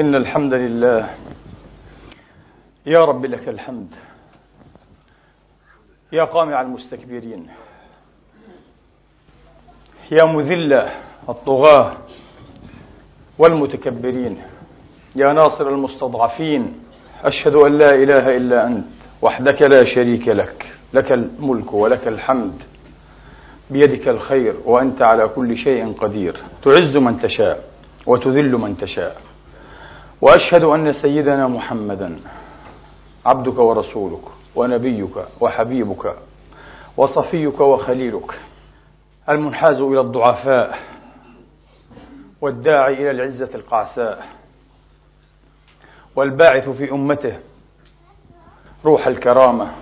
إن الحمد لله. يا رب لك الحمد. يا قامع المستكبرين. يا مذل الطغاة والمتكبرين. يا ناصر المستضعفين. أشهد أن لا إله إلا أنت. وحدك لا شريك لك. لك الملك ولك الحمد. بيدك الخير. وأنت على كل شيء قدير. تعز من تشاء وتذل من تشاء. وأشهد أن سيدنا محمدا عبدك ورسولك ونبيك وحبيبك وصفيك وخليلك المنحاز إلى الضعفاء والداعي إلى العزة القعساء والباعث في أمته روح الكرامة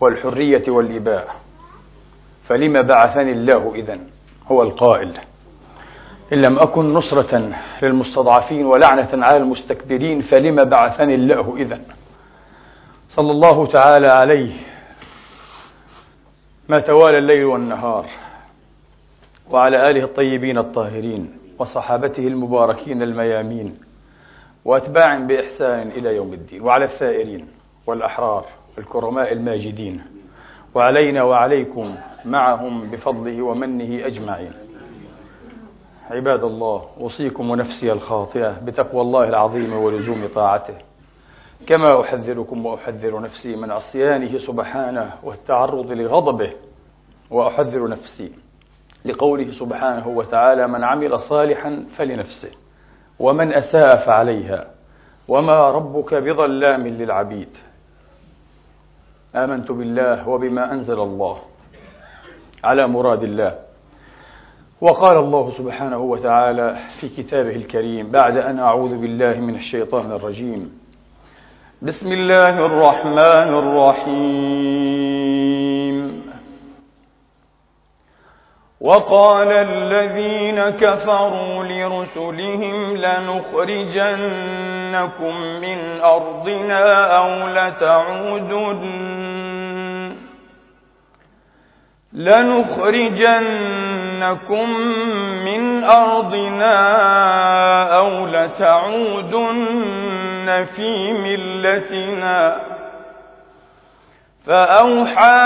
والحرية والإباء فلم بعثني الله إذن هو القائل إن لم أكن نصرة للمستضعفين ولعنة على المستكبرين فلم بعثني الله إذن؟ صلى الله تعالى عليه. ما توالى الليل والنهار وعلى آله الطيبين الطاهرين وصحابته المباركين الميامين وأتباع بإحسان إلى يوم الدين وعلى الثائرين والأحرار الكرماء الماجدين وعلينا وعليكم معهم بفضله ومنه أجمعين. عباد الله أوصيكم ونفسي الخاطئة بتقوى الله العظيم ولزوم طاعته. كما أحذركم وأحذر نفسي من عصيانه سبحانه والتعرض لغضبه وأحذر نفسي لقوله سبحانه وتعالى من عمل صالحا فلنفسه ومن أساء فعليها وما ربك بظلام للعبيد. آمنت بالله وبما أنزل الله على مراد الله. وقال الله سبحانه وتعالى في كتابه الكريم بعد أن أعوذ بالله من الشيطان الرجيم. بسم الله الرحمن الرحيم. وقال الذين كفروا لرسلهم لنخرجنكم من أرضنا أو لتعودن لنخرجنكم من أرضنا أو لتعودن في ملتنا فأوحى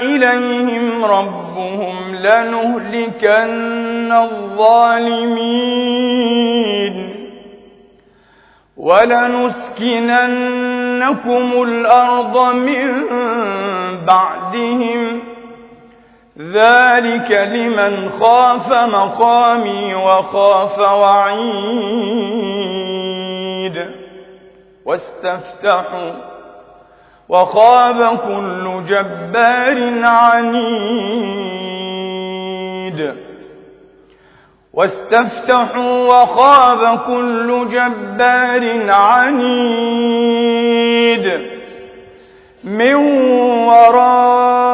إليهم ربهم لنهلكن الظالمين ولنسكننكم الأرض من بعدهم ذلك لمن خاف مقامي وخاف وعيد. واستفتحوا وخاب كل جبار عنيد. واستفتحوا وخاب كل جبار عنيد. من ورائه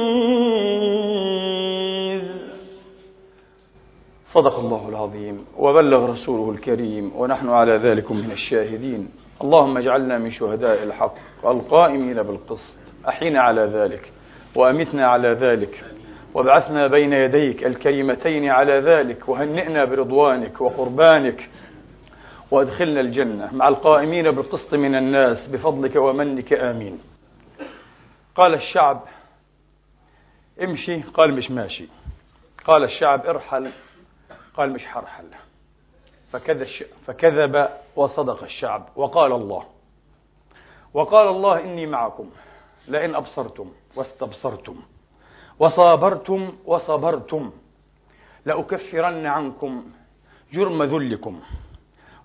صدق الله العظيم وبلغ رسوله الكريم ونحن على ذلك من الشاهدين. اللهم اجعلنا من شهداء الحق القائمين بالقسط. أحينا على ذلك وأمتنا على ذلك وابعثنا بين يديك الكلمتين على ذلك وهنئنا برضوانك وقربانك وأدخلنا الجنة مع القائمين بالقسط من الناس بفضلك ومنك آمين. قال الشعب امشي. قال مش ماشي. قال الشعب ارحل. قال مش حرحل فكذب وصدق الشعب وقال الله وقال الله إني معكم لئن أبصرتم واستبصرتم وصابرتم وصبرتم لأكفرن عنكم جرم ذلكم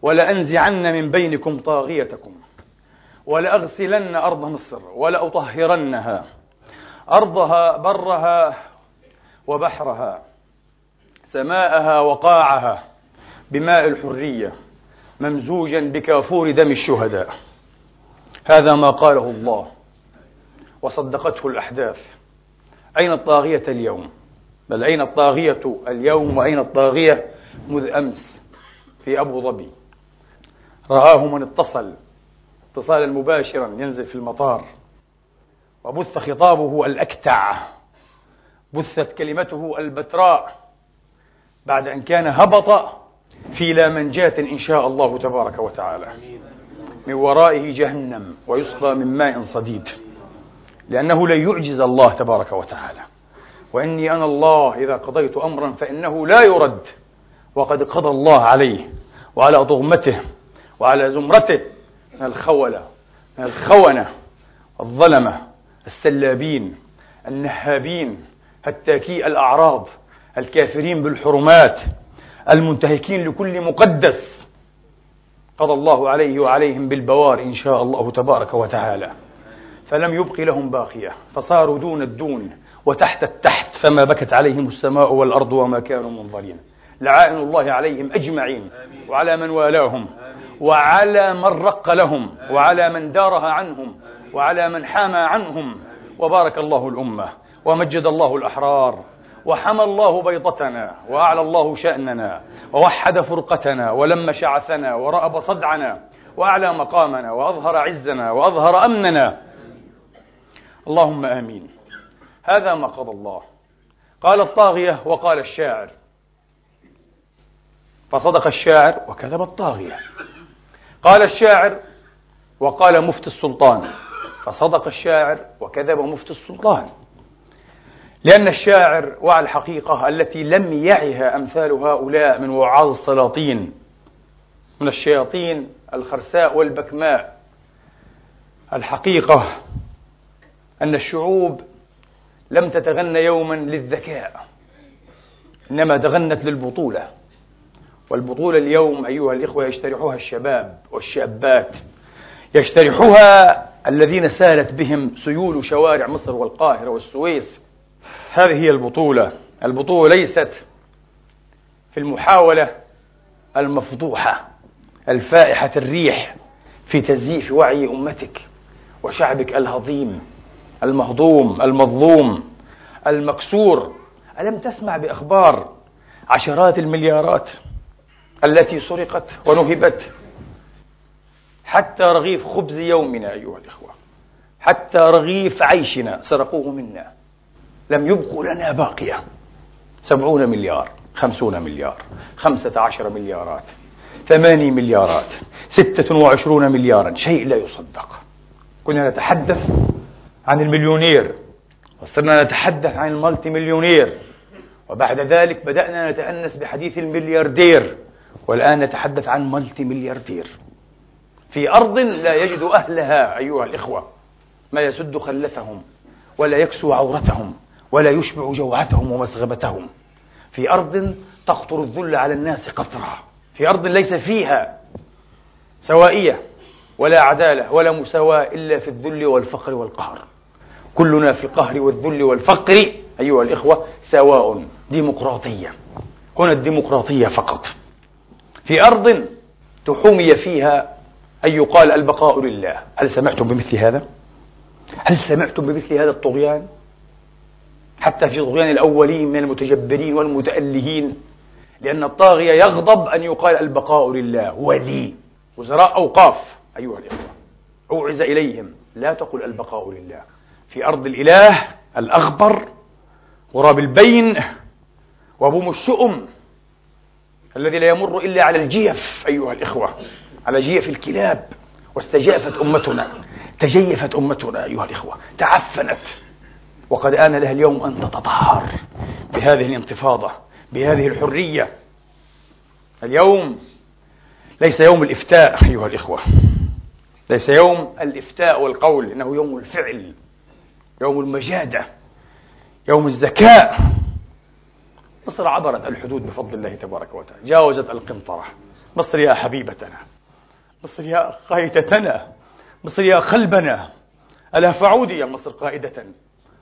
ولأنزعن من بينكم طاغيتكم ولأغسلن أرض مصر ولأطهرنها أرضها برها وبحرها. سماءها وقاعها بماء الحرية ممزوجا بكافور دم الشهداء. هذا ما قاله الله وصدقته الأحداث. أين الطاغية اليوم؟ بل أين الطاغية اليوم وأين الطاغية مذ أمس في أبو ظبي؟ رآه من اتصل اتصالا مباشرا ينزل في المطار. وبث خطابه الأكتع بثت كلمته البتراء. بعد أن كان هبط في لا منجاة إن شاء الله تبارك وتعالى. من ورائه جهنم ويسقى من ماء صديد. لأنه لن يعجز الله تبارك وتعالى. وإني أنا الله إذا قضيت أمرا فإنه لا يرد. وقد قضى الله عليه وعلى ضغمته وعلى زمرته من الخولة من الخونة الظلمة السلابين النهابين التاكي الأعراض. الكافرين بالحرمات المنتهكين لكل مقدس. قضى الله عليه وعليهم بالبوار إن شاء الله تبارك وتعالى. فلم يبق لهم باقية فصاروا دون الدون وتحت التحت فما بكت عليهم السماء والأرض وما كانوا منظرين. لعائن الله عليهم أجمعين وعلى من والاهم وعلى من رق لهم وعلى من دارها عنهم وعلى من حامى عنهم. وبارك الله الأمة ومجد الله الأحرار. وحمى الله بيضتنا وأعلى الله شأننا ووحد فرقتنا ولم شعثنا ورأب صدعنا وأعلى مقامنا وأظهر عزنا وأظهر أمننا. اللهم آمين. هذا ما قضى الله. قال الطاغية وقال الشاعر. فصدق الشاعر وكذب الطاغية. قال الشاعر وقال مفتي السلطان. فصدق الشاعر وكذب مفتي السلطان. لأن الشاعر وعى الحقيقة التي لم يعها أمثال هؤلاء من وعاظ السلاطين من الشياطين الخرساء والبكماء. الحقيقة أن الشعوب لم تتغنى يوما للذكاء إنما تغنت للبطولة. والبطولة اليوم أيها الإخوة يجترحها الشباب والشابات. يجترحها الذين سالت بهم سيول شوارع مصر والقاهرة والسويس. هذه هي البطولة. البطولة ليست في المحاولة المفضوحة الفائحة الريح في تزييف وعي أمتك وشعبك الهضيم المهضوم المظلوم المكسور. ألم تسمع بأخبار عشرات المليارات التي سرقت ونهبت؟ حتى رغيف خبز يومنا أيها الإخوة حتى رغيف عيشنا سرقوه منا. لم يبقوا لنا باقية. سبعون مليار خمسون مليار خمسة عشر مليارات ثماني مليارات ستة وعشرون مليارا. شيء لا يصدق. كنا نتحدث عن المليونير. وصرنا نتحدث عن المالتي مليونير. وبعد ذلك بدأنا نتأنس بحديث الملياردير. والآن نتحدث عن مالتي ملياردير. في أرض لا يجد أهلها أيها الإخوة. ما يسد خلتهم ولا يكسو عورتهم. ولا يشبع جوعتهم ومسغبتهم في أرض تقطر الذل على الناس قطرة في أرض ليس فيها سوائية ولا عدالة ولا مساواة إلا في الذل والفقر والقهر. كلنا في القهر والذل والفقر أيها الإخوة سواء ديمقراطية. هنا الديمقراطية فقط. في أرض تحومي فيها أن يقال البقاء لله. هل سمعتم بمثل هذا؟ هل سمعتم بمثل هذا الطغيان؟ حتى في طغيان الأولين من المتجبرين والمتألهين لأن الطاغية يغضب أن يقال البقاء لله ولي وزراء أوقاف أيها الإخوة. أوعز إليهم لا تقل البقاء لله. في أرض الإله الأخبر غراب البين وبوم الشؤم الذي لا يمر إلا على الجيف أيها الإخوة على جيف الكلاب واستجافت أمتنا تجيفت أمتنا أيها الإخوة تعفنت. وقد آن لها اليوم أن تتطهر بهذه الانتفاضة بهذه الحرية. اليوم ليس يوم الإفتاء أيها الإخوة. ليس يوم الإفتاء والقول إنه يوم الفعل يوم المجادة يوم الذكاء مصر عبرت الحدود بفضل الله تبارك وتعالى. جاوزت القنطرة. مصر يا حبيبتنا. مصر يا قائدتنا مصر يا قلبنا. ألا فعودي يا مصر قائدة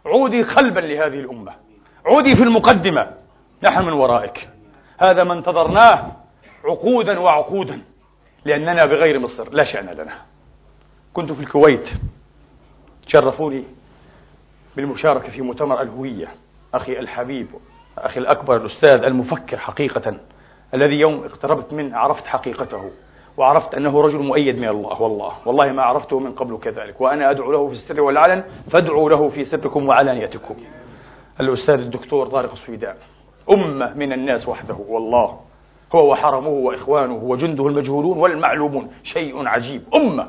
عودي قلبا لهذه الأمة. عودي في المقدمة. نحن من ورائك. هذا ما انتظرناه عقودا وعقودا. لأننا بغير مصر. لا شأن لنا. كنت في الكويت. شرفوني بالمشاركة في مؤتمر الهوية. أخي الحبيب أخي الأكبر الأستاذ المفكر حقيقة الذي يوم اقتربت منه عرفت حقيقته. وعرفت أنه رجل مؤيد من الله والله والله ما عرفته من قبل كذلك. وأنا أدعو له في السر والعلن فادعوا له في سركم وعلانيتكم. الأستاذ الدكتور طارق السويدان أمة من الناس وحده والله. هو وحرمه وإخوانه وجنده المجهولون والمعلومون شيء عجيب. أمة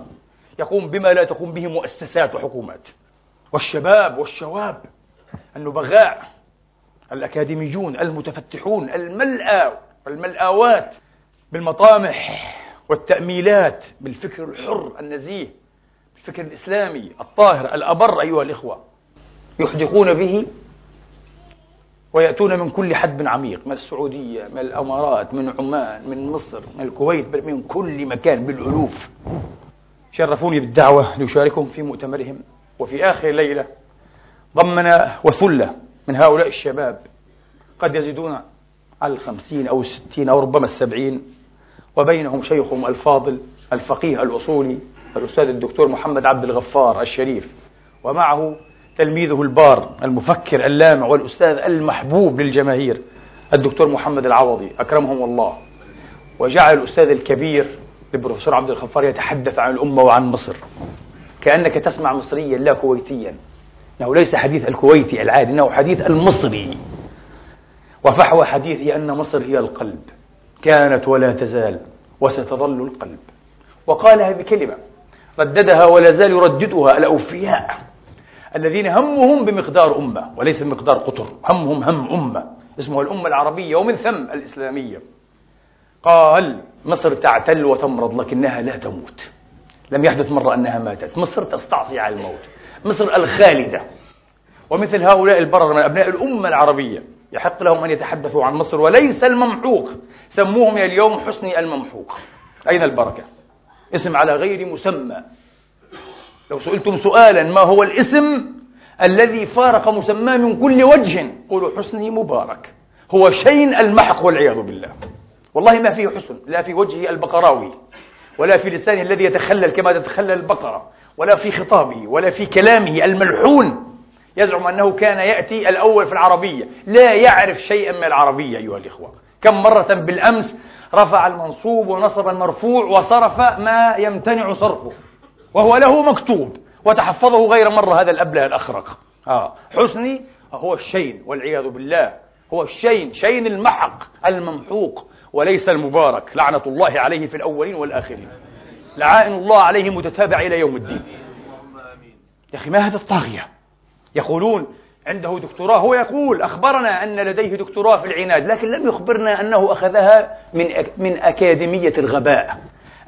يقوم بما لا تقوم به مؤسسات وحكومات. والشباب والشواب النبغاء الأكاديميون المتفتحون الملأى والملآوات بالمطامح. والتأميلات بالفكر الحر النزيه بالفكر الإسلامي الطاهر الأبر أيها الإخوة يحدقون به ويأتون من كل حدب عميق من السعودية من الأمارات من عمان من مصر من الكويت بل من كل مكان بالألوف. شرفوني بالدعوة لأشاركهم في مؤتمرهم. وفي آخر ليلة ضمن وثلة من هؤلاء الشباب قد يزيدون على الخمسين أو الستين أو ربما السبعين وبينهم شيخهم الفاضل الفقيه الأصولي الأستاذ الدكتور محمد عبد الغفار الشريف ومعه تلميذه البار المفكر اللامع والأستاذ المحبوب للجماهير الدكتور محمد العوضي أكرمهم الله. وجعل الأستاذ الكبير البروفيسور عبد الغفار يتحدث عن الأمة وعن مصر. كأنك تسمع مصريا لا كويتيا. إنه ليس حديث الكويتي العادي إنه حديث المصري. وفحوى حديثه أن مصر هي القلب. كانت ولا تزال وستظل القلب. وقالها بكلمة رددها ولا زال يرددها الأوفياء الذين همهم بمقدار أمة وليس بمقدار قطر. همهم هم أمة. اسمها الأمة العربية ومن ثم الإسلامية. قال مصر تعتل وتمرض لكنها لا تموت. لم يحدث مرة أنها ماتت. مصر تستعصي على الموت. مصر الخالدة. ومثل هؤلاء البرر من أبناء الأمة العربية. يحق لهم أن يتحدثوا عن مصر وليس الممحوق. سموهم اليوم حسني الممحوق. أين البركة؟ اسم على غير مسمى. لو سئلتم سؤالا ما هو الاسم الذي فارق مسماه من كل وجه؟ قولوا حسني مبارك. هو شين المحق والعياذ بالله. والله ما فيه حسن لا في وجهه البقراوي ولا في لسانه الذي يتخلل كما تتخلل البقرة ولا في خطابه ولا في كلامه الملحون. يزعم أنه كان يأتي الأول في العربية. لا يعرف شيئا من العربية أيها الإخوة. كم مرة بالأمس رفع المنصوب ونصب المرفوع وصرف ما يمتنع صرفه. وهو له مكتوب. وتحفظه غير مرة هذا الأبلة الأخرق. آه. حسني هو الشين والعياذ بالله. هو الشين شين المحق الممحوق وليس المبارك. لعنة الله عليه في الأولين والآخرين. لعائن الله عليه متتابع إلى يوم الدين. يا أخي ما هذا الطاغية؟ يقولون عنده دكتوراه. هو يقول أخبرنا أن لديه دكتوراه في العناد لكن لم يخبرنا أنه أخذها من من أكاديمية الغباء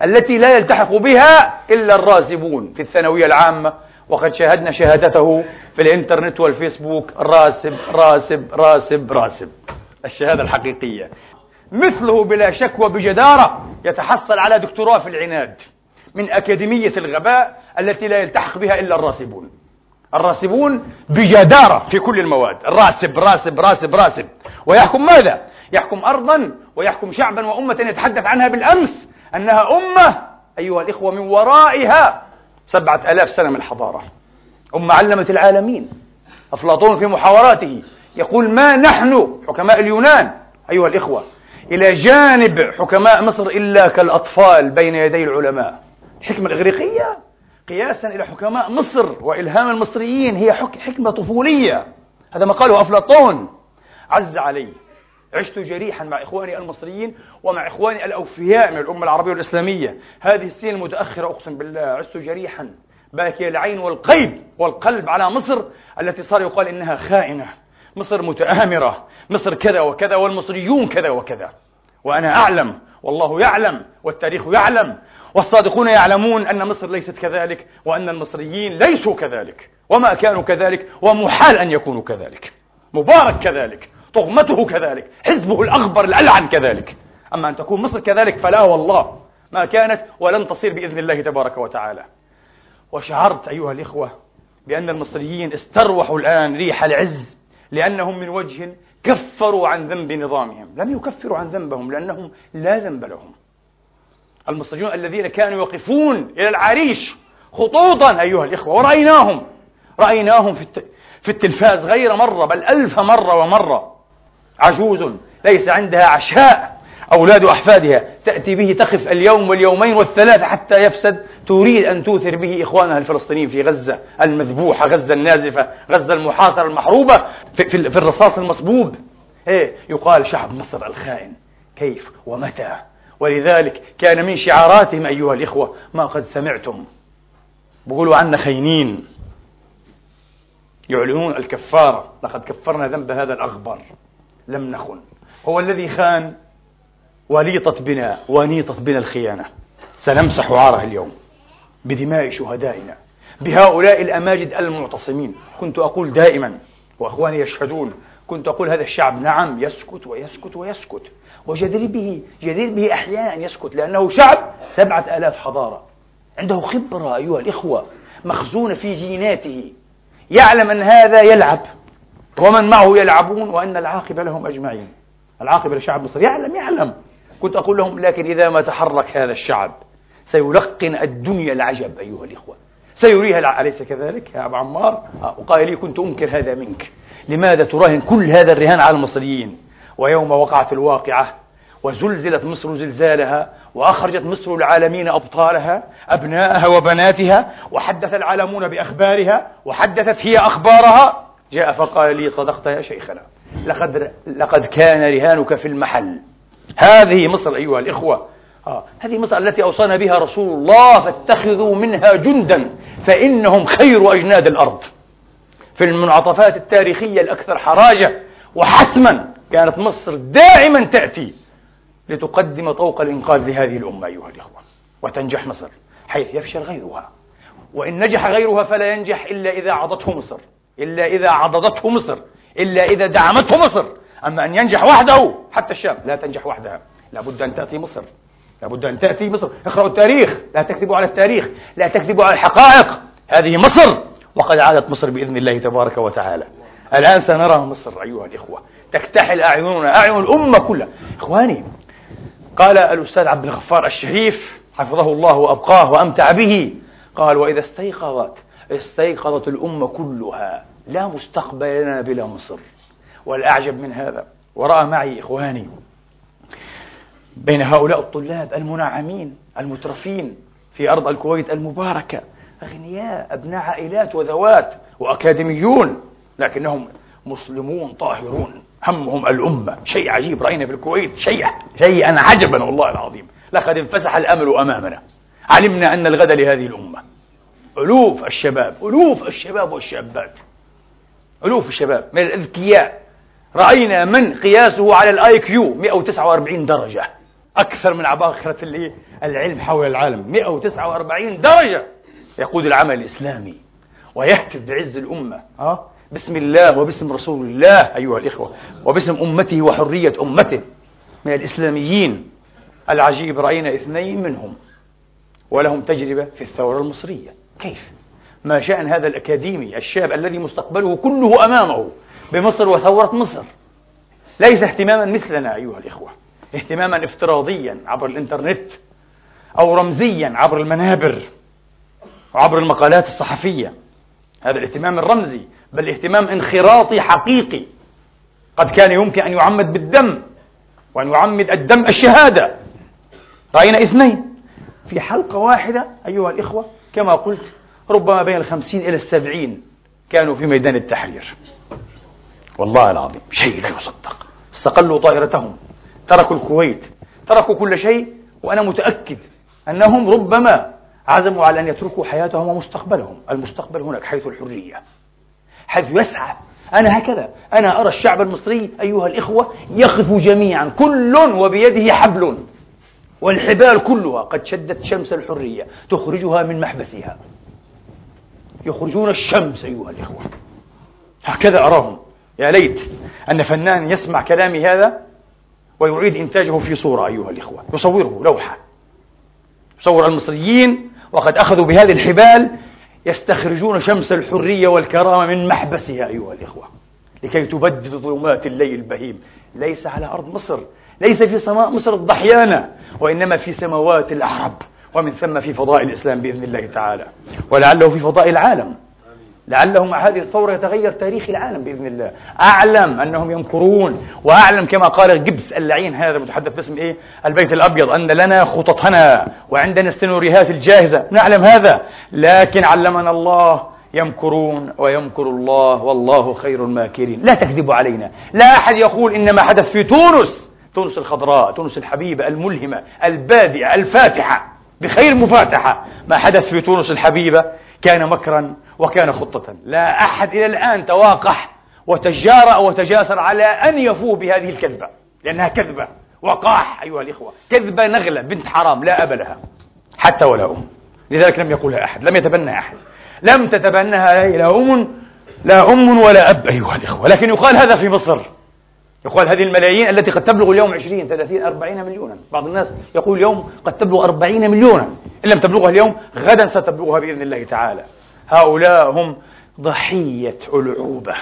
التي لا يلتحق بها إلا الراسبون في الثانوية العامة. وقد شاهدنا شهادته في الإنترنت والفيسبوك راسب راسب راسب راسب الشهادة الحقيقية. مثله بلا شك وبجدارة يتحصل على دكتوراه في العناد من أكاديمية الغباء التي لا يلتحق بها إلا الراسبون الراسبون بجدارة في كل المواد. راسب راسب راسب راسب. ويحكم ماذا؟ يحكم أرضا ويحكم شعبا. وأمة يتحدث عنها بالأمس أنها أمة أيها الإخوة من ورائها سبعة ألاف سنة من الحضارة. أمة علمت العالمين. أفلاطون في محاوراته يقول ما نحن حكماء اليونان أيها الإخوة؟ إلى جانب حكماء مصر إلا كالأطفال بين يدي العلماء. الحكمة الإغريقية قياسا إلى حكماء مصر وإلهام المصريين هي حكمة طفولية. هذا ما قاله أفلاطون. عز علي عشت جريحا مع إخواني المصريين ومع إخواني الأوفياء من الأمة العربية والإسلامية. هذه السنين المتأخرة أقسم بالله عشت جريحا. باكي العين والقيد والقلب على مصر التي صار يقال إنها خائنة. مصر متآمرة. مصر كذا وكذا والمصريون كذا وكذا. وأنا أعلم والله يعلم والتاريخ يعلم والصادقون يعلمون أن مصر ليست كذلك وأن المصريين ليسوا كذلك وما كانوا كذلك ومحال أن يكونوا كذلك مبارك كذلك طغمته كذلك حزبه الأخبر الألعن كذلك أما أن تكون مصر كذلك فلا والله ما كانت ولن تصير بإذن الله تبارك وتعالى وشعرت أيها الإخوة بأن المصريين استروحوا الآن ريح العز لأنهم من وجه كفروا عن ذنب نظامهم. لم يكفروا عن ذنبهم لأنهم لا ذنب لهم. المصريون الذين كانوا يقفون إلى العريش خطوطا أيها الإخوة ورأيناهم. رأيناهم في, في التلفاز غير مرة بل ألف مرة ومرة. عجوز ليس عندها عشاء أولاد أحفادها. تأتي به تقف اليوم واليومين والثلاثة حتى يفسد تريد أن توثر به إخوانها الفلسطينيين في غزة المذبوحة غزة النازفة غزة المحاصرة المحروبة في, في, في الرصاص المصبوب. إيه يقال شعب مصر الخائن. كيف ومتى؟ ولذلك كان من شعاراتهم أيها الإخوة ما قد سمعتم. بقولوا عنا خينين. يعلنون الكفارة. لقد كفرنا ذنب هذا الأغبر لم نخن. هو الذي خان وليطت بنا ونيطت بنا الخيانة. سنمسح عاره اليوم بدماء شهدائنا بهؤلاء الأماجد المعتصمين. كنت أقول دائما وأخواني يشهدون كنت أقول هذا الشعب نعم يسكت ويسكت ويسكت وجدير به جدير به أحيانا أن يسكت لأنه شعب سبعة آلاف حضارة. عنده خبرة أيها الإخوة مخزونة في جيناته. يعلم أن هذا يلعب ومن معه يلعبون وأن العاقبة لهم أجمعين. العاقبة لشعب مصر. يعلم يعلم. كنت أقول لهم لكن إذا ما تحرك هذا الشعب سيلقن الدنيا العجب أيها الإخوة. سيريها أليس كذلك؟ يا أبو عمار وقال لي كنت أنكر هذا منك. لماذا تراهن كل هذا الرهان على المصريين؟ ويوم وقعت الواقعة وزلزلت مصر زلزالها وأخرجت مصر العالمين أبطالها أبناءها وبناتها وحدث العالمون بأخبارها وحدثت هي أخبارها. جاء فقال لي صدقت يا شيخنا لقد, لقد كان رهانك في المحل. هذه مصر أيها الإخوة. آه. هذه مصر التي أوصانا بها رسول الله فاتخذوا منها جندا فإنهم خير أجناد الأرض. في المنعطفات التاريخية الأكثر حراجة وحسما كانت مصر دائما تأتي لتقدم طوق الإنقاذ لهذه الأمة أيها الإخوة. وتنجح مصر حيث يفشل غيرها. وإن نجح غيرها فلا ينجح إلا إذا عضته مصر إلا إذا عضدته مصر إلا إذا دعمته مصر. أما أن ينجح وحده حتى الشام لا تنجح وحدها. لابد أن تأتي مصر. لابد أن تأتي مصر. اقرأوا التاريخ. لا تكذبوا على التاريخ. لا تكذبوا على الحقائق. هذه مصر. وقد عادت مصر بإذن الله تبارك وتعالى. الآن سنرى مصر أيها الإخوة. تكتحل أعيننا أعين الأمة كلها. إخواني قال الأستاذ عبد الغفار الشريف حفظه الله وأبقاه وأمتع به قال وإذا استيقظت استيقظت الأمة كلها لا مستقبل لنا بلا مصر. والأعجب من هذا. ورأى معي إخواني بين هؤلاء الطلاب المنعمين المترفين في أرض الكويت المباركة أغنياء أبناء عائلات وذوات وأكاديميون لكنهم مسلمون طاهرون همهم الأمة. شيء عجيب رأينا في الكويت شيء شيئا عجبا والله العظيم. لقد انفسح الأمل أمامنا. علمنا أن الغد لهذه الأمة. ألوف الشباب ألوف الشباب والشابات. ألوف الشباب من الأذكياء. رأينا من قياسه على ال IQ 149 درجة. أكثر من عباقرة العلم حول العالم. 149 درجة. يقود العمل الإسلامي ويهتف بعز الأمة. ها بسم الله وباسم رسول الله أيها الإخوة وباسم أمته وحرية أمته. من الإسلاميين العجيب رأينا اثنين منهم ولهم تجربة في الثورة المصرية. كيف؟ ما شأن هذا الأكاديمي الشاب الذي مستقبله كله أمامه بمصر وثورة مصر. ليس اهتماما مثلنا أيها الإخوة. اهتماما افتراضيا عبر الإنترنت أو رمزيا عبر المنابر وعبر المقالات الصحفية. هذا الاهتمام الرمزي بل اهتمام انخراطي حقيقي. قد كان يمكن أن يعمد بالدم وأن يعمد الدم الشهادة. رأينا اثنين. في حلقة واحدة أيها الإخوة كما قلت ربما بين الخمسين إلى السبعين كانوا في ميدان التحرير. والله العظيم شيء لا يصدق. استقلوا طائرتهم تركوا الكويت تركوا كل شيء وأنا متأكد أنهم ربما عزموا على أن يتركوا حياتهم ومستقبلهم المستقبل هناك حيث الحرية حيث يسعى. أنا هكذا أنا أرى الشعب المصري أيها الإخوة يقف جميعا كل وبيده حبل والحبال كلها قد شدت شمس الحرية تخرجها من محبسها. يخرجون الشمس أيها الإخوة. هكذا أراهم. يا ليت أن فنان يسمع كلامي هذا ويعيد إنتاجه في صورة أيها الإخوة. يصوره لوحة. يصور المصريين وقد أخذوا بهذه الحبال يستخرجون شمس الحرية والكرامة من محبسها أيها الإخوة لكي تبدد ظلمات الليل البهيم. ليس على أرض مصر ليس في سماء مصر الضحيانة وإنما في سماوات العرب ومن ثم في فضاء الإسلام بإذن الله تعالى. ولعله في فضاء العالم. لعله مع هذه الثورة يتغير تاريخ العالم بإذن الله. أعلم أنهم يمكرون وأعلم كما قال جبس اللعين هذا المتحدث باسم إيه؟ البيت الأبيض أن لنا خططنا وعندنا السيناريوهات الجاهزة. نعلم هذا لكن علمنا الله يمكرون ويمكر الله والله خير الماكرين. لا تكذبوا علينا. لا أحد يقول إن ما حدث في تونس. تونس الخضراء تونس الحبيبة الملهمة البادئة الفاتحة بخير مفاتحة ما حدث في تونس الحبيبة. كان مكرا وكان خطة. لا أحد إلى الآن تواقح وتجارأ وتجاسر على أن يفوه بهذه الكذبة لأنها كذبة. وقاح أيها الإخوة. كذبة نغلة بنت حرام لا أب لها حتى ولا أم. لذلك لم يقولها أحد لم يتبنى أحد. لم تتبنها لا أم لا أم ولا أب أيها الإخوة. لكن يقال هذا في مصر. يقال هذه الملايين التي قد تبلغ اليوم 20 30 40 مليونا. بعض الناس يقول اليوم قد تبلغ 40 مليونا. إن لم تبلغها اليوم غدا ستبلغها بإذن الله تعالى. هؤلاء هم ضحية ألعوبة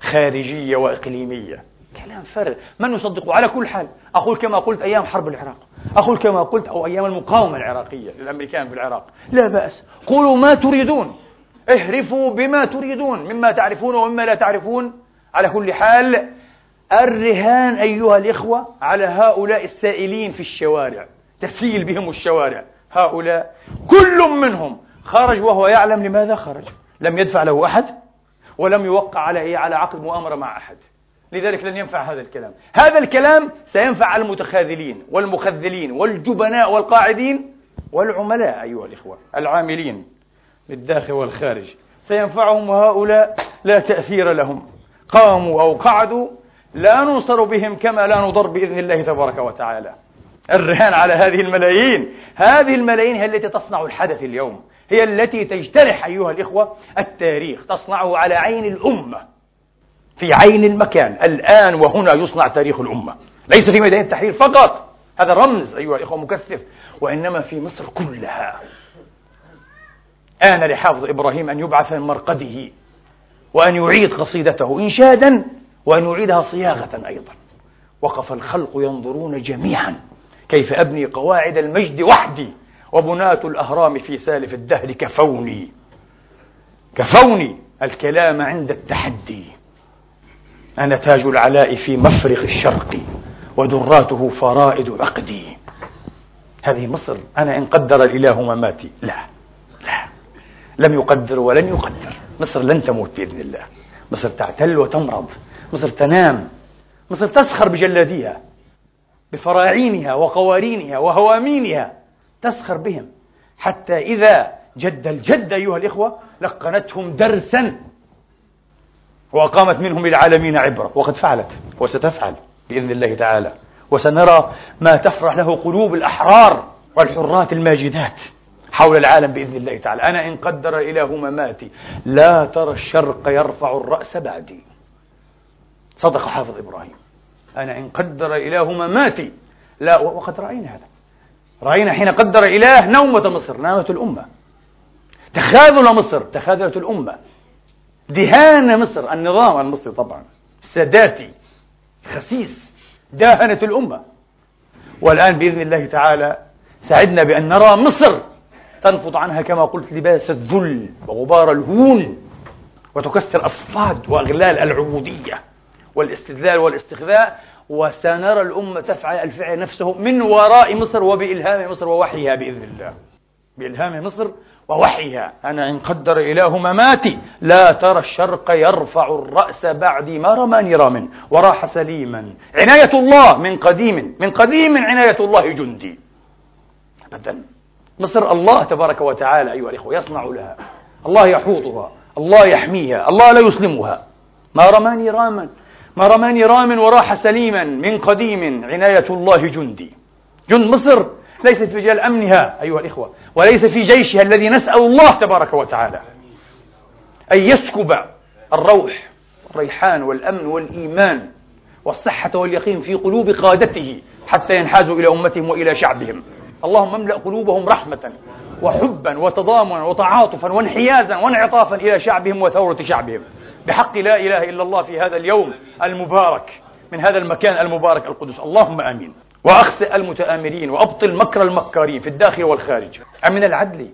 خارجية وإقليمية. كلام فارغ. من يصدقه على كل حال أقول كما قلت أيام حرب العراق. أقول كما قلت أو أيام المقاومة العراقية للأمريكان في العراق. لا بأس. قولوا ما تريدون. اهرفوا بما تريدون. مما تعرفون ومما لا تعرفون. على كل حال الرهان أيها الإخوة على هؤلاء السائلين في الشوارع تسيل بهم الشوارع. هؤلاء كل منهم خرج وهو يعلم لماذا خرج. لم يدفع له أحد ولم يوقع عليه على عقد مؤامرة مع أحد. لذلك لن ينفع هذا الكلام. هذا الكلام سينفع المتخاذلين والمخذلين والجبناء والقاعدين والعملاء أيها الإخوة العاملين للداخل والخارج. سينفعهم وهؤلاء لا تأثير لهم. قاموا أو قعدوا لا ننصر بهم كما لا نضر بإذن الله تبارك وتعالى. الرهان على هذه الملايين. هذه الملايين هي التي تصنع الحدث اليوم. هي التي تجترح أيها الإخوة التاريخ. تصنعه على عين الأمة. في عين المكان. الآن وهنا يصنع تاريخ الأمة. ليس في ميدان التحرير فقط. هذا رمز أيها الإخوة مكثف. وإنما في مصر كلها. آن لحافظ إبراهيم أن يبعث من مرقده. وأن يعيد قصيدته. إنشادا وأن يعيدها صياغة أيضا. وقف الخلق ينظرون جميعا. كيف أبني قواعد المجد وحدي وبناة الأهرام في سالف الدهر كفوني. كفوني الكلام عند التحدي. أنا تاج العلاء في مفرق الشرق ودراته فرائد عقدي. هذه مصر. أنا إن قدر الإله مماتي. لا لا. لم يقدر ولن يقدر. مصر لن تموت بإذن الله. مصر تعتل وتمرض. مصر تنام. مصر تسخر بجلاديها بفراعينها وقوارينها وهوامينها تسخر بهم. حتى إذا جد الجد أيها الإخوة لقنتهم درسا وأقامت منهم للعالمين عبرة. وقد فعلت وستفعل بإذن الله تعالى. وسنرى ما تفرح له قلوب الأحرار والحرات الماجدات حول العالم بإذن الله تعالى. أنا إن قدر الإله مماتي لا ترى الشرق يرفع الرأس بعدي. صدق حافظ إبراهيم. أنا إن قدر إله مماتي لا وقد رأينا هذا. رأينا حين قدر إله نومة مصر نامت الأمة. تخاذل مصر تخاذلت الأمة. دهان مصر النظام المصري طبعا. الساداتي خسيس داهنت الأمة. والآن بإذن الله تعالى سعدنا بأن نرى مصر تنفض عنها كما قلت لباس الذل وغبار الهون وتكسر أصفاد وأغلال العبودية. والاستذلال والاستخذاء وسنرى الأمة تفعل الفعل نفسه من وراء مصر وبإلهام مصر ووحيها بإذن الله. بإلهام مصر ووحيها. أنا إن قدر إله مماتي لا ترى الشرق يرفع الرأس بعد ما رماني رام وراح سليما. عناية الله من قديم من قديم عناية الله جندي. أبدا. مصر الله تبارك وتعالى أيها الإخوة يصنع لها. الله يحوطها الله يحميها الله لا يسلمها. ما رماني راما ما رماني رام وراح سليما من قديم عناية الله جندي. جند مصر ليست في جال أمنها أيها الإخوة وليس في جيشها الذي نسأل الله تبارك وتعالى أن يسكب الروح والريحان والأمن والإيمان والصحة واليقين في قلوب قادته حتى ينحازوا إلى أمتهم وإلى شعبهم. اللهم املأ قلوبهم رحمة وحبا وتضامنا وتعاطفا وانحيازا وانعطافا إلى شعبهم وثورة شعبهم. بحق لا إله إلا الله في هذا اليوم المبارك من هذا المكان المبارك القدس. اللهم آمين. وأخسئ المتآمرين وأبطل مكر المكارين في الداخل والخارج. أمن العدل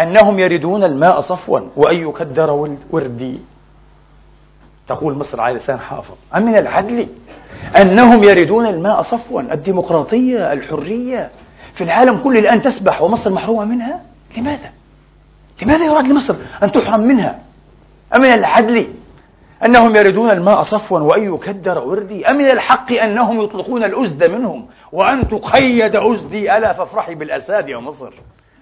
أنهم يردون الماء صفوا وأن يكدر وردي. تقول مصر على لسان حافظ. أمن العدل أنهم يردون الماء صفوا. الديمقراطية الحرية. في العالم كله الآن تسبح ومصر محرومة منها. لماذا؟ لماذا يراد لمصر أن تحرم منها؟ أمن العدل أنهم يردون الماء صفوا وأن يكدر وردي. أمن الحق أنهم يطلقون الأزد منهم؟ وأن تقيد أزدي. ألا فافرحي بالأساد يا مصر.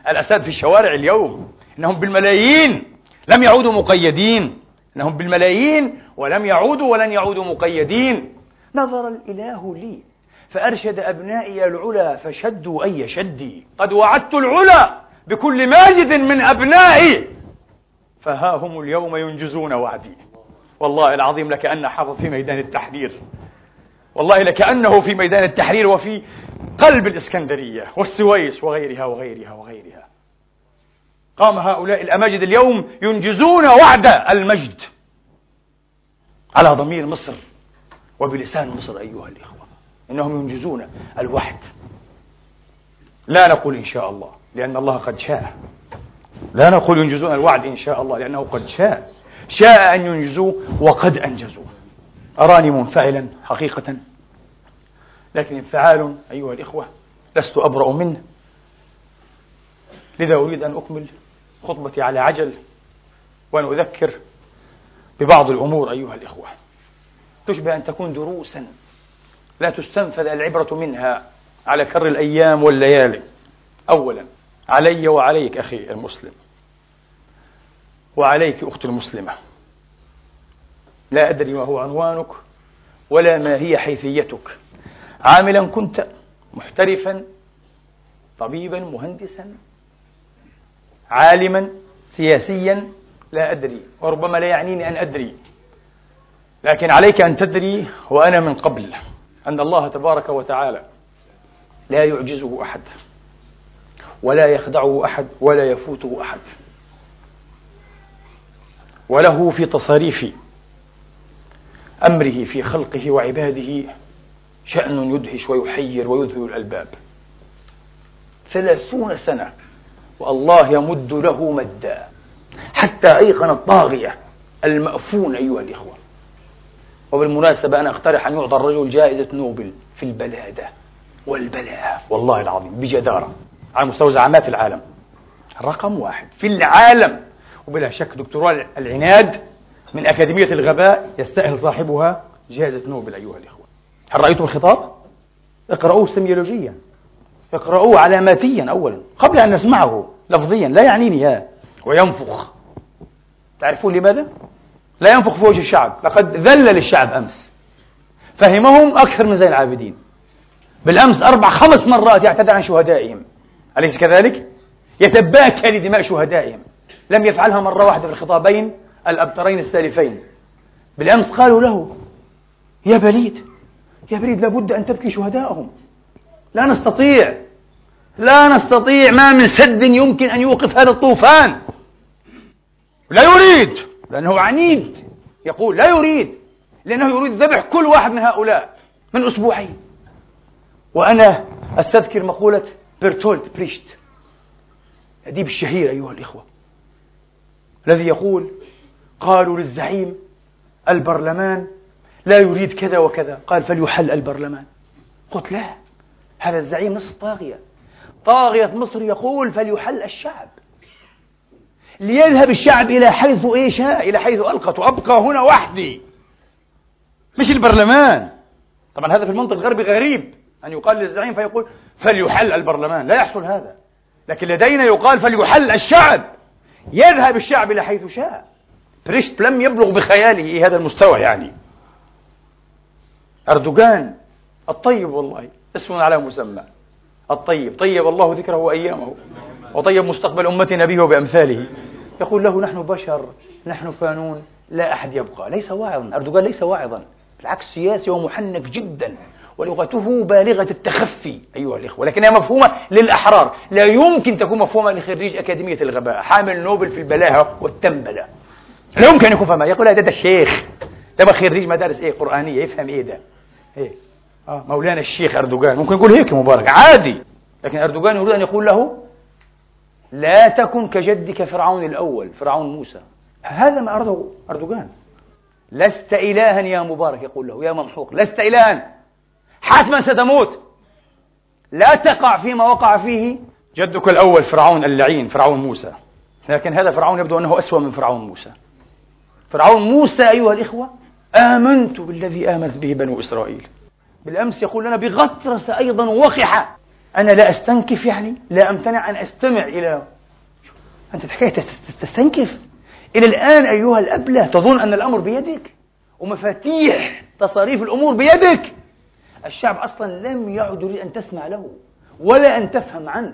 الأساد في الشوارع اليوم. إنهم بالملايين. لم يعودوا مقيدين. إنهم بالملايين. ولم يعودوا ولن يعودوا مقيدين. نظر الإله لي. فأرشد أبنائي العلا فشدوا أي شدي. قد وعدت العلا بكل ماجد من أبنائي. فها هم اليوم ينجزون وعدي. والله العظيم لكأن حافظ في ميدان التحرير. والله لكأنه في ميدان التحرير وفي قلب الإسكندرية والسويس وغيرها وغيرها وغيرها. قام هؤلاء الأماجد اليوم ينجزون وعد المجد على ضمير مصر وبلسان مصر أيها الإخوة. إنهم ينجزون الوعد. لا نقول إن شاء الله لأن الله قد شاء. لا نقول ينجزون الوعد إن شاء الله لأنه قد شاء. شاء أن ينجزوه وقد أنجزوه أراني منفعلا حقيقة. لكن انفعال أيها الإخوة لست أبرأ منه. لذا أريد أن أكمل خطبتي على عجل وأن أذكر ببعض الأمور أيها الإخوة. تشبه أن تكون دروسا لا تستنفذ العبرة منها على كر الأيام والليالي. أولا علي وعليك أخي المسلم. وعليك أختي المسلمة. لا أدري ما هو عنوانك ولا ما هي حيثيتك. عاملا كنت محترفا طبيبا مهندسا عالما سياسيا لا أدري. وربما لا يعنيني أن أدري. لكن عليك أن تدري وأنا من قبل أن الله تبارك وتعالى لا يعجزه أحد ولا يخدعه أحد ولا يفوته أحد. وله في تصاريف أمره في خلقه وعباده شأن يدهش ويحير ويذهل الألباب. ثلاثون سنة والله يمد له مدا. حتى أيقن الطاغية المأفون أيها الإخوة. وبالمناسبة أنا أقترح أن يعطى الرجل جائزة نوبل في البلادة والبلاءة والله العظيم بجدارة على مستوى زعامات العالم. رقم واحد. في العالم وبلا شك دكتوراه العناد من أكاديمية الغباء يستأهل صاحبها جائزة نوبل أيها الإخوة. هل رأيتم الخطاب؟ اقرأوه سميولوجيا اقرأوه علاماتيا أولا قبل أن نسمعه لفظيا لا يعنيني هذا وينفخ. تعرفون لماذا؟ لا ينفخ في وجه الشعب. لقد ذلل الشعب أمس. فهمهم أكثر من زين العابدين. بالأمس أربع خمس مرات يعتذر عن شهدائهم. أليس كذلك؟ يتباكى لدماء شهدائهم. لم يفعلها مرة واحدة في الخطابين الأبترين السالفين. بالأمس قالوا له يا بليد يا بريد لابد أن تبكي شهداءهم. لا نستطيع لا نستطيع ما من سد يمكن أن يوقف هذا الطوفان. لا يريد لأنه عنيد. يقول لا يريد لأنه يريد ذبح كل واحد من هؤلاء من أسبوعين. وأنا أستذكر مقولة بيرتولت بريشت أديب الشهير أيها الإخوة. الذي يقول قالوا للزعيم البرلمان لا يريد كذا وكذا. قال فليحل البرلمان. قلت لا هذا الزعيم نصف طاغية. طاغية مصر يقول فليحل الشعب. ليذهب الشعب إلى حيث شاء إلى حيث ألقت وأبقى هنا وحدي. مش البرلمان. طبعا هذا في المنطق الغربي غريب. أن يقال للزعيم فيقول فليحل البرلمان. لا يحصل هذا. لكن لدينا يقال فليحل الشعب. يذهب الشعب إلى حيث شاء. بريشت لم يبلغ بخياله هذا المستوى يعني. أردوغان الطيب والله اسم على مسمى. الطيب طيب الله ذكره وأيامه وطيب مستقبل أمتنا به وبأمثاله يقول له نحن بشر نحن فانون لا أحد يبقى. ليس واعظا أردوغان ليس واعظا بالعكس سياسي ومحنك جدا. ولغته بالغة التخفي أيها الإخوة. لكنها مفهومة للأحرار. لا يمكن تكون مفهومة لخريج أكاديمية الغباء. حامل نوبل في البلاهة والتنبلة. لا يمكن أن يكون فهمها. يقول هذا الشيخ ده خريج مدارس إيه؟ قرآنية. يفهم إيه ده؟ إيه؟ آه مولانا الشيخ أردوغان. ممكن يقول هيك مبارك. عادي. لكن أردوغان يريد أن يقول له لا تكن كجدك فرعون الأول فرعون موسى. هذا ما أرده أردوغان. لست إلها يا مبارك. يقول له يا ممحوق لست إلها. حتما ستموت. لا تقع فيما وقع فيه جدك الأول فرعون اللعين فرعون موسى. لكن هذا فرعون يبدو أنه أسوأ من فرعون موسى. فرعون موسى أيها الإخوة آمنت بالذي آمنت به بنو إسرائيل. بالأمس يقول لنا بغطرس أيضا وقحة أنا لا أستنكف يعني لا أمتنع أن أستمع إلى. أنت حكاية تستنكف؟ إلى الآن أيها الأبلة تظن أن الأمر بيدك؟ ومفاتيح تصاريف الأمور بيدك؟ الشعب أصلا لم يعد يريد أن تسمع له ولا أن تفهم عنه.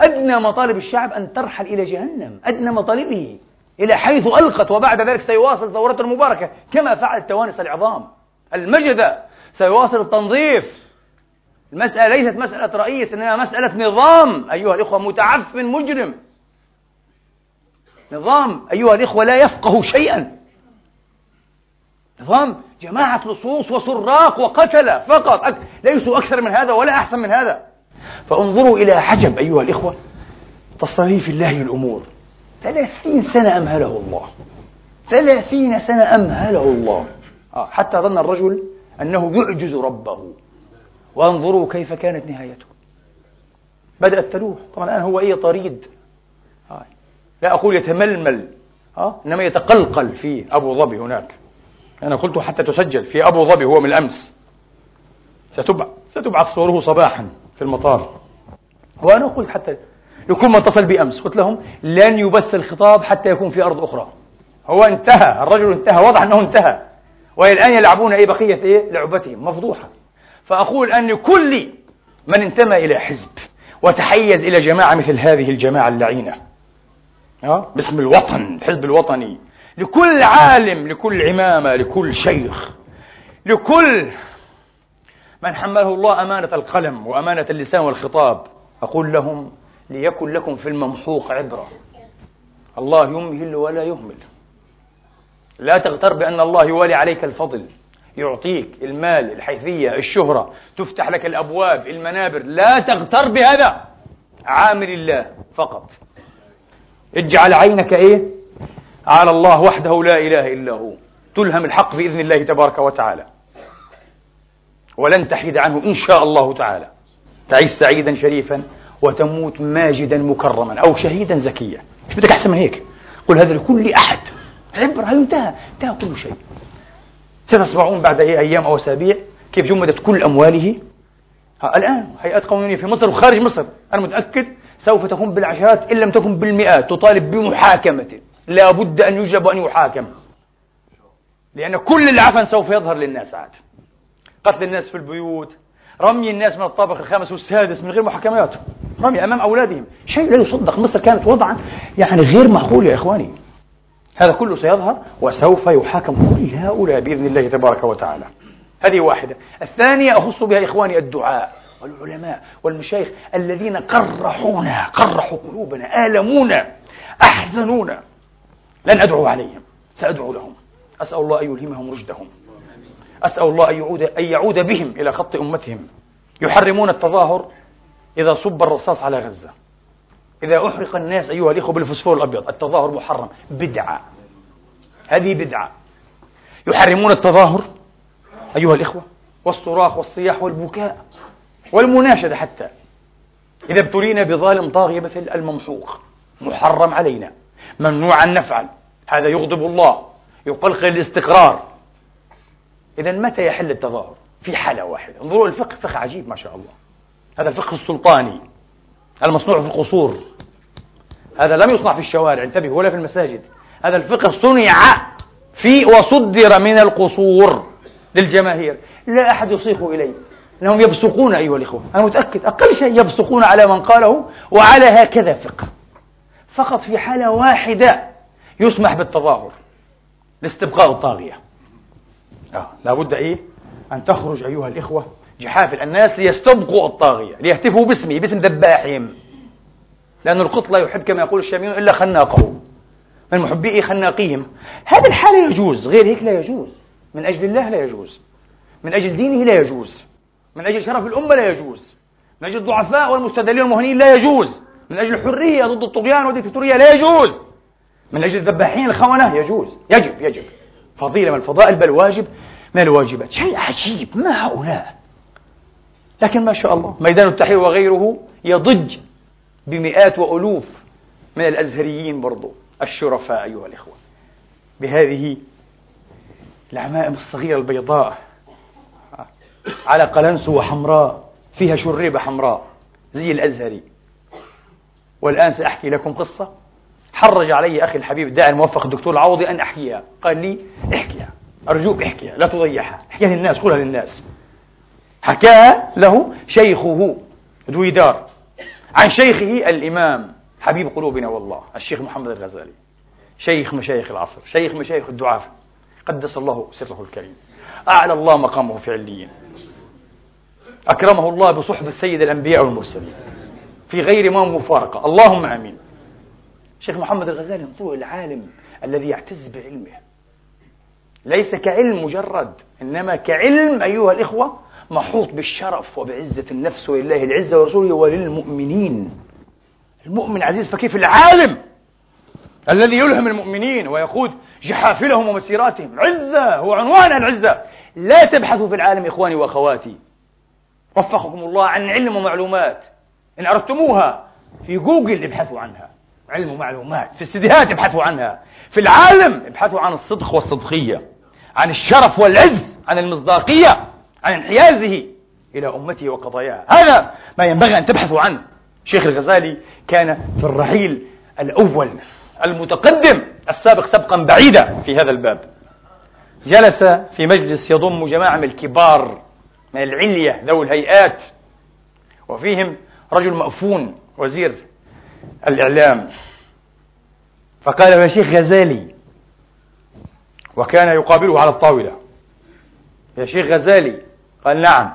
أدنى مطالب الشعب أن ترحل إلى جهنم أدنى مطالبه إلى حيث ألقت وبعد ذلك سيواصل ثورته المباركة كما فعل توانس العظام. المجد سيواصل التنظيف. المسألة ليست مسألة رئيس إنما مسألة نظام. أيها الإخوة متعفن مجرم. نظام أيها الإخوة لا يفقه شيئا. نظام جماعة لصوص وسراق وقتلة فقط. ليسوا أكثر من هذا ولا أحسن من هذا. فانظروا إلى عجب أيها الإخوة تصريف الله الأمور. ثلاثين سنة أمهله الله. ثلاثين سنة أمهله الله. آه حتى ظن الرجل أنه يعجز ربه. وانظروا كيف كانت نهايته. بدأت تلوح. طبعا الآن هو إيه طريد. آه. لا أقول يتململ. آه. إنما يتقلقل في أبو ظبي هناك. أنا قلت حتى تسجل في أبو ظبي هو من الأمس. ستبعث ستبعث صوره صباحا في المطار. وأنا قلت حتى لكل من اتصل بي أمس قلت لهم لن يبث الخطاب حتى يكون في أرض أخرى. هو انتهى الرجل انتهى واضح أنه انتهى. وإلى الآن يلعبون أي بقية إيه؟ لعبتهم مفضوحة. فأقول أن كل من انتمى إلى حزب وتحيز إلى جماعة مثل هذه الجماعة اللعينة. أه؟ باسم الوطن الحزب الوطني. لكل عالم لكل عمامة لكل شيخ لكل من حمله الله أمانة القلم وأمانة اللسان والخطاب. أقول لهم ليكن لكم في الممحوق عبرة. الله يمهل ولا يهمل. لا تغتر بأن الله يوالي عليك الفضل يعطيك المال الحيثية الشهرة تفتح لك الأبواب المنابر. لا تغتر بهذا. عامل الله فقط. اجعل عينك إيه؟ على الله وحده لا إله إلا هو. تلهم الحق بإذن الله تبارك وتعالى. ولن تحيد عنه إن شاء الله تعالى. تعيش سعيدا شريفا وتموت ماجدا مكرما أو شهيدا زكيا. إيش بدك أحسن من هيك؟ قل هذا لكل أحد. عبره انتهى. انتهى كل شيء. ستسمعون بعد أيام أو أسابيع كيف جمدت كل أمواله. الآن هيئات قانونية في مصر وخارج مصر. أنا متأكد سوف تكون بالعشرات إن لم تكن بالمئات. تطالب بمحاكمة. لا بد أن يجب أن يحاكم. لأن كل العفن سوف يظهر للناس عاد. قتل الناس في البيوت رمي الناس من الطابق الخامس والسادس من غير محاكمات رمي أمام أولادهم. شيء لا يصدق. مصر كانت وضعا يعني غير معقول يا إخواني. هذا كله سيظهر وسوف يحاكم كل هؤلاء بإذن الله تبارك وتعالى. هذه واحدة. الثانية أخص بها إخواني الدعاء والعلماء والمشايخ الذين قرحونا قرحوا قلوبنا آلمونا أحزنونا. لن أدعو عليهم. سأدعو لهم. أسأل الله أن يلهمهم رشدهم. أسأل الله أن يعود, أن يعود بهم إلى خط أمتهم. يحرمون التظاهر إذا صب الرصاص على غزة. إذا أحرق الناس أيها الإخوة بالفسفور الأبيض التظاهر محرم. بدعة. هذه بدعة. يحرمون التظاهر أيها الإخوة والصراخ والصياح والبكاء والمناشدة حتى. إذا ابتلينا بظالم طاغية مثل الممحوق محرم علينا. ممنوع أن نفعل. هذا يغضب الله يقلقل الاستقرار. إذا متى يحل التظاهر؟ في حالة واحدة. انظروا الفقه فقه عجيب ما شاء الله. هذا الفقه السلطاني المصنوع في القصور. هذا لم يصنع في الشوارع انتبهوا ولا في المساجد. هذا الفقه صنع في وصدر من القصور للجماهير. لا أحد يصيح إليه. أنهم يبصقون أيها الإخوة. أنا متأكد أقل شيء يبصقون على من قاله وعلى هكذا فقه. فقط في حالة واحدة يسمح بالتظاهر لاستبقاء الطاغية. آه. لابد إيه؟ أن تخرج أيها الإخوة جحافل الناس ليستبقوا الطاغية ليهتفوا باسمه باسم ذباحهم لأن القط لا يحب كما يقول الشاميون إلا خناقه. من محبي خناقيهم؟ هذه الحالة يجوز غير هيك لا يجوز. من أجل الله لا يجوز. من أجل دينه لا يجوز. من أجل شرف الأمة لا يجوز. من أجل الضعفاء والمستدلين والمهنيين لا يجوز. من أجل الحرية ضد الطغيان والديكتاتورية لا يجوز. من أجل الذباحين الخونة يجوز. يجب يجب. فضيلة من الفضائل بل واجب من الواجبات؟ شيء عجيب ما هؤلاء؟ لكن ما شاء الله ميدان التحرير وغيره يضج بمئات وألوف من الأزهريين برضو الشرفاء أيها الإخوة. بهذه العمائم الصغيرة البيضاء على قلنسوة حمراء فيها شريبة حمراء زي الأزهري. والآن سأحكي لكم قصة. حرج علي أخي الحبيب الداعي الموفق الدكتور العوضي أن أحكيها. قال لي احكيها. أرجوك احكيها. لا تضيعها. احكيها للناس. قولها للناس. حكاها له شيخه دويدار عن شيخه الإمام حبيب قلوبنا والله الشيخ محمد الغزالي. شيخ مشايخ العصر. شيخ مشايخ الدعاة. قدس الله سره الكريم. أعلى الله مقامه في عليين. أكرمه الله بصحبة سيد الأنبياء والمرسلين. في غير ما مفارقة. اللهم آمين. شيخ محمد الغزالي انظروا العالم الذي يعتز بعلمه. ليس كعلم مجرد إنما كعلم أيها الإخوة محوط بالشرف وبعزة النفس ولله العزة ورسوله وللمؤمنين. المؤمن عزيز فكيف العالم الذي يلهم المؤمنين ويقود جحافلهم ومسيراتهم؟ عزة هو عنوان العزة. لا تبحثوا في العالم إخواني وأخواتي. وفقكم الله عن علم ومعلومات. إن أردتموها في جوجل ابحثوا عنها. علم ومعلومات. في استديهات ابحثوا عنها. في العالم ابحثوا عن الصدق والصدقية. عن الشرف والعز. عن المصداقية. عن انحيازه إلى أمته وقضاياها. هذا ما ينبغي أن تبحثوا عنه. شيخ الغزالي كان في الرحيل الأول المتقدم السابق سبقا بعيدا في هذا الباب. جلس في مجلس يضم جماعة من الكبار من العلية ذوي الهيئات. وفيهم رجل مأفون وزير الإعلام. فقال يا شيخ غزالي وكان يقابله على الطاولة. يا شيخ غزالي قال نعم.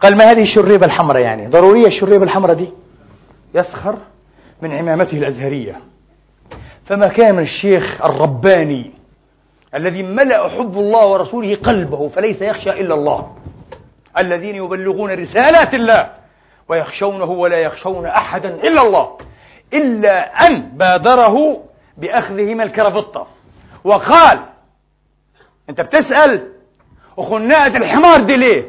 قال ما هذه الشريبة الحمراء يعني؟ ضرورية الشريبة الحمراء دي؟ يسخر من عمامته الأزهرية. فما كان من الشيخ الرباني الذي ملأ حب الله ورسوله قلبه فليس يخشى إلا الله. الذين يبلغون رسالات الله. ويخشونه ولا يخشون أحدا إلا الله إلا أن بادره بأخذه من الكرافطة. وقال أنت بتسأل وخناقة الحمار دي ليه؟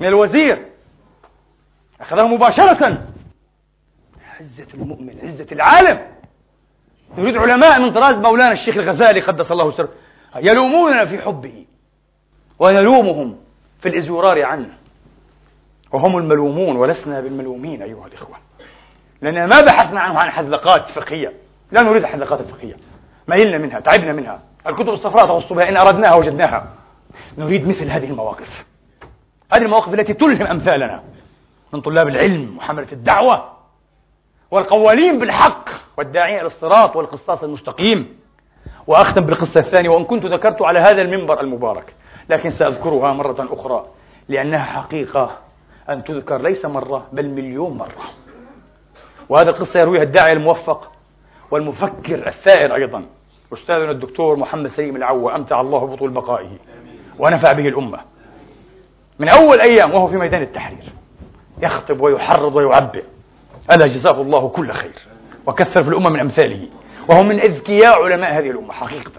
من الوزير. أخذه مباشرة. عزة المؤمن عزة العالم. نريد علماء من طراز مولانا الشيخ الغزالي قدس الله سره. يلوموننا في حبه ونلومهم في الإزورار عنه. وهم الملومون ولسنا بالملومين أيها الإخوة. لأننا ما بحثنا عنه عن حذقات فقهية. لا نريد الحذقات الفقهية. ميلنا منها تعبنا منها. الكتب الصفراء تغص بها إن أردناها وجدناها. نريد مثل هذه المواقف. هذه المواقف التي تلهم أمثالنا من طلاب العلم وحملة الدعوة والقوالين بالحق والداعين إلى الصراط والقسطاس المستقيم. وأختم بالقصة الثانية وإن كنت ذكرت على هذا المنبر المبارك لكن سأذكرها مرة أخرى لأنها حقيقة. أن تذكر ليس مرة بل مليون مرة. وهذه القصة يرويها الداعية الموفق والمفكر الثائر أيضا أستاذنا الدكتور محمد سليم العوة أمتع الله بطول بقائه ونفع به الأمة. من أول أيام وهو في ميدان التحرير يخطب ويحرض ويعبئ ألا جزاه الله كل خير وكثر في الأمة من أمثاله. وهو من أذكياء علماء هذه الأمة حقيقة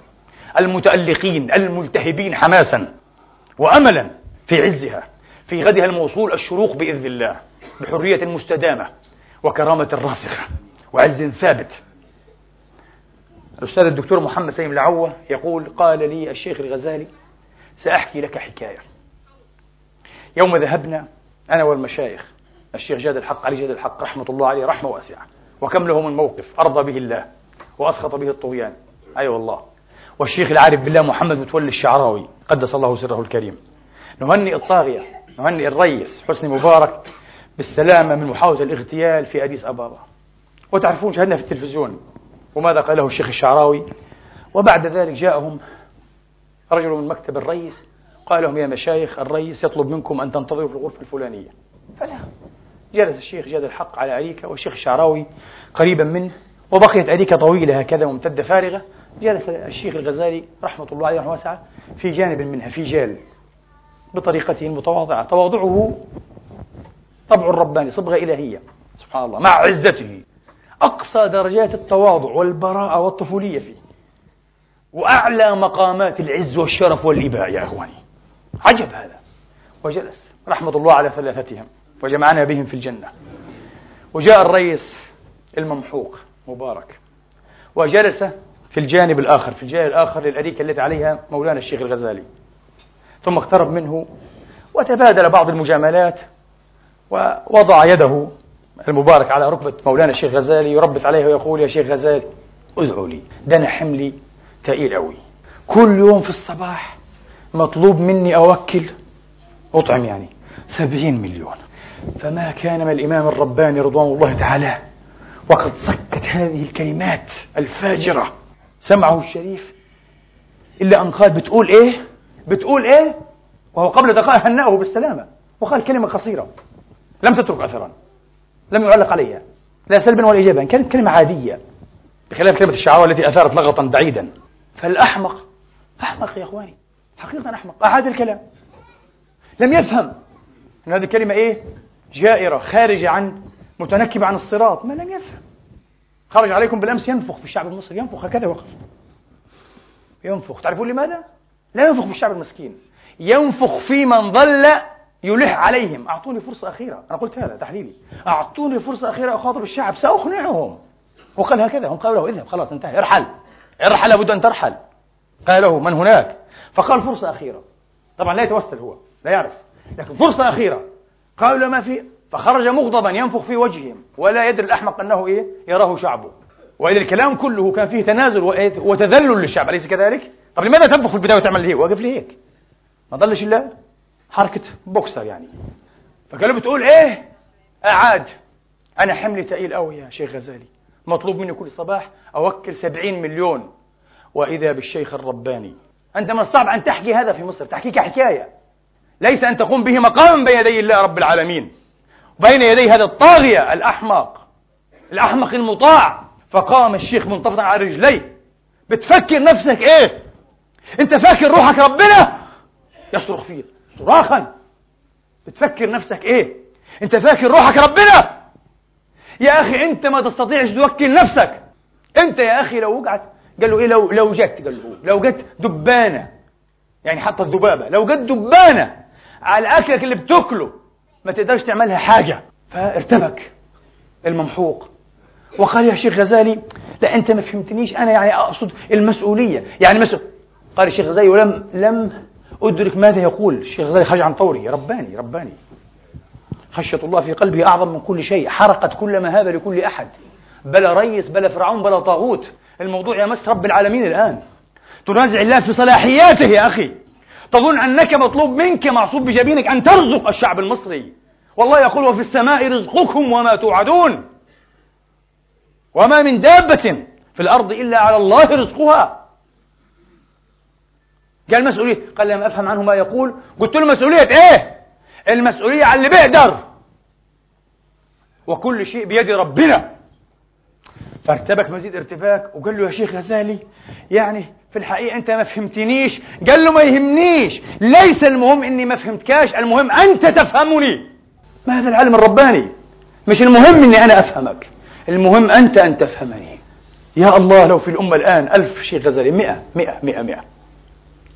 المتألقين الملتهبين حماسا وأملا في عزها. في غدها الموصول الشروق بإذن الله بحرية مستدامة وكرامة راسخة وعز ثابت. الأستاذ الدكتور محمد سليم العوة يقول قال لي الشيخ الغزالي سأحكي لك حكاية. يوم ذهبنا أنا والمشايخ الشيخ جاد الحق علي جاد الحق رحمة الله عليه رحمة واسعة. وكم له من موقف أرضى به الله وأسخط به الطغيان. أي أيوة والله. والشيخ العارف بالله محمد متولي الشعراوي قدس الله سره الكريم. نهنئ الطاغية نهنئ الرئيس حسني مبارك بالسلامة من محاولة الاغتيال في أديس أبابا. وتعرفون شاهدنا في التلفزيون وماذا قاله الشيخ الشعراوي. وبعد ذلك جاءهم رجل من مكتب الرئيس قال لهم يا مشايخ الرئيس يطلب منكم أن تنتظروا في الغرفة الفلانية. فلا. جلس الشيخ جاد الحق على أريكة والشيخ الشعراوي قريبا منه وبقيت أريكة طويلة هكذا ممتدة فارغة. جلس الشيخ الغزالي رحمة الله عليه واسعة في جانب منها في جال. بطريقته المتواضعة تواضعه طبع الرباني صبغة إلهية. سبحان الله. مع عزته. أقصى درجات التواضع والبراءة والطفولية فيه. وأعلى مقامات العز والشرف والإباء يا إخواني. عجب هذا. وجلس رحمة الله على ثلاثتهم. وجمعنا بهم في الجنة. وجاء الرئيس الممحوق مبارك. وجلس في الجانب الآخر في الجانب الآخر للأريكة التي عليها مولانا الشيخ الغزالي. ثم اقترب منه وتبادل بعض المجاملات ووضع يده المبارك على ركبة مولانا الشيخ غزالي يربط عليه ويقول يا شيخ غزالي ادعوا لي ده أنا حملي ثقيل قوي كل يوم في الصباح مطلوب مني أوكل أطعم يعني سبعين مليون. فما كان من الإمام الرباني رضوان الله تعالى وقد صكت هذه الكلمات الفاجرة. سمعه الشريف إلا أن قال بتقول إيه؟ بتقول إيه؟ وهو قبل دقائق هنأه بالسلامة. وقال كلمة قصيرة. لم تترك أثرا. لم يعلق عليها. لا سلبا ولا إيجابا. كانت كلمة عادية. بخلاف كلمة الشعراوي التي أثارت لغطا بعيدا. فالأحمق. أحمق يا إخواني. حقيقة أحمق. أعاد الكلام. لم يفهم. أن هذه الكلمة إيه؟ جائرة. خارجة عن متنكبة عن الصراط. ما لم يفهم. خرج عليكم بالأمس ينفخ في الشعب المصري. ينفخ هكذا وقف. ينفخ. تعرفون لماذا؟ لا ينفخ في الشعب المسكين. ينفخ في من ظل يلح عليهم. أعطوني فرصة أخيرة. أنا قلت هذا تحليلي. أعطوني فرصة أخيرة أخاطب الشعب. سأقنعهم. وقال هكذا. هم قالوا له اذهب. خلاص انتهى. ارحل. ارحل. لابد أن ترحل. قال له من هناك؟ فقال فرصة أخيرة. طبعا لا يتوسل هو. لا يعرف. لكن فرصة أخيرة. قالوا له ما في. فخرج مغضبا ينفخ في وجههم. ولا يدري الأحمق أنه إيه؟ يراه شعبه. وإذا الكلام كله كان فيه تنازل وتذلل للشعب. أليس كذلك؟ طب لماذا تنفخ في البداية وتعمل هيك؟ وقف لي هيك. ما ضلش إلا حركة بوكسر يعني. فقالوا بتقول إيه؟ أعاد أنا حملي ثقيل قوي يا شيخ غزالي. مطلوب مني كل صباح أوكل سبعين مليون. وإذا بالشيخ الرباني. أنت من الصعب أن تحكي هذا في مصر. تحكيك حكاية. ليس أن تقوم به مقاما بين يدي الله رب العالمين. بين يدي هذا الطاغية الأحمق. الأحمق المطاع. فقام الشيخ منتفضا على رجليه. بتفكر نفسك إيه؟ انت فاكر روحك ربنا؟ يصرخ فيه صراخا. بتفكر نفسك إيه؟ انت فاكر روحك ربنا؟ يا أخي انت ما تستطيعش توكل نفسك. انت يا أخي لو وقعت قال له إيه؟ لو لو جت قال له لو جت دبانة. يعني حتى الذبابة. لو جت دبانة على اكلك اللي بتاكله ما تقدرش تعملها حاجة. فارتبك. الممحوق. وقال يا شيخ غزالي لا انت ما فهمتنيش. أنا يعني اقصد المسؤولية. يعني مسؤول قال الشيخ غزالي ولم لم أدرك ماذا يقول. الشيخ غزالي خرج عن طوره رباني رباني. خشية الله في قلبه أعظم من كل شيء. حرقت كل هذا لكل أحد. بلا ريس بلا فرعون بلا طاغوت. الموضوع يمس رب العالمين الآن. تنازع الله في صلاحياته يا أخي. تظن أنك مطلوب منك معصوب بجبينك أن ترزق الشعب المصري. والله يقول وفي السماء رزقكم وما توعدون. وما من دابة في الأرض إلا على الله رزقها. قال مسؤولية قال لم أفهم عنه ما يقول. قلت له مسؤولية إيه؟ المسؤولية على اللي بيقدر. وكل شيء بيد ربنا. فارتبك مزيد ارتباك وقال له يا شيخ غزالي يعني في الحقيقة أنت ما فهمتنيش. قال له ما يهمنيش. ليس المهم إني ما فهمتكاش المهم أنت تفهمني. ما هذا العلم الرباني؟ مش المهم إني أنا أفهمك. المهم أنت أن تفهمني. يا الله لو في الأمة الآن ألف شيخ غزالي مئة مئة مئة مئة.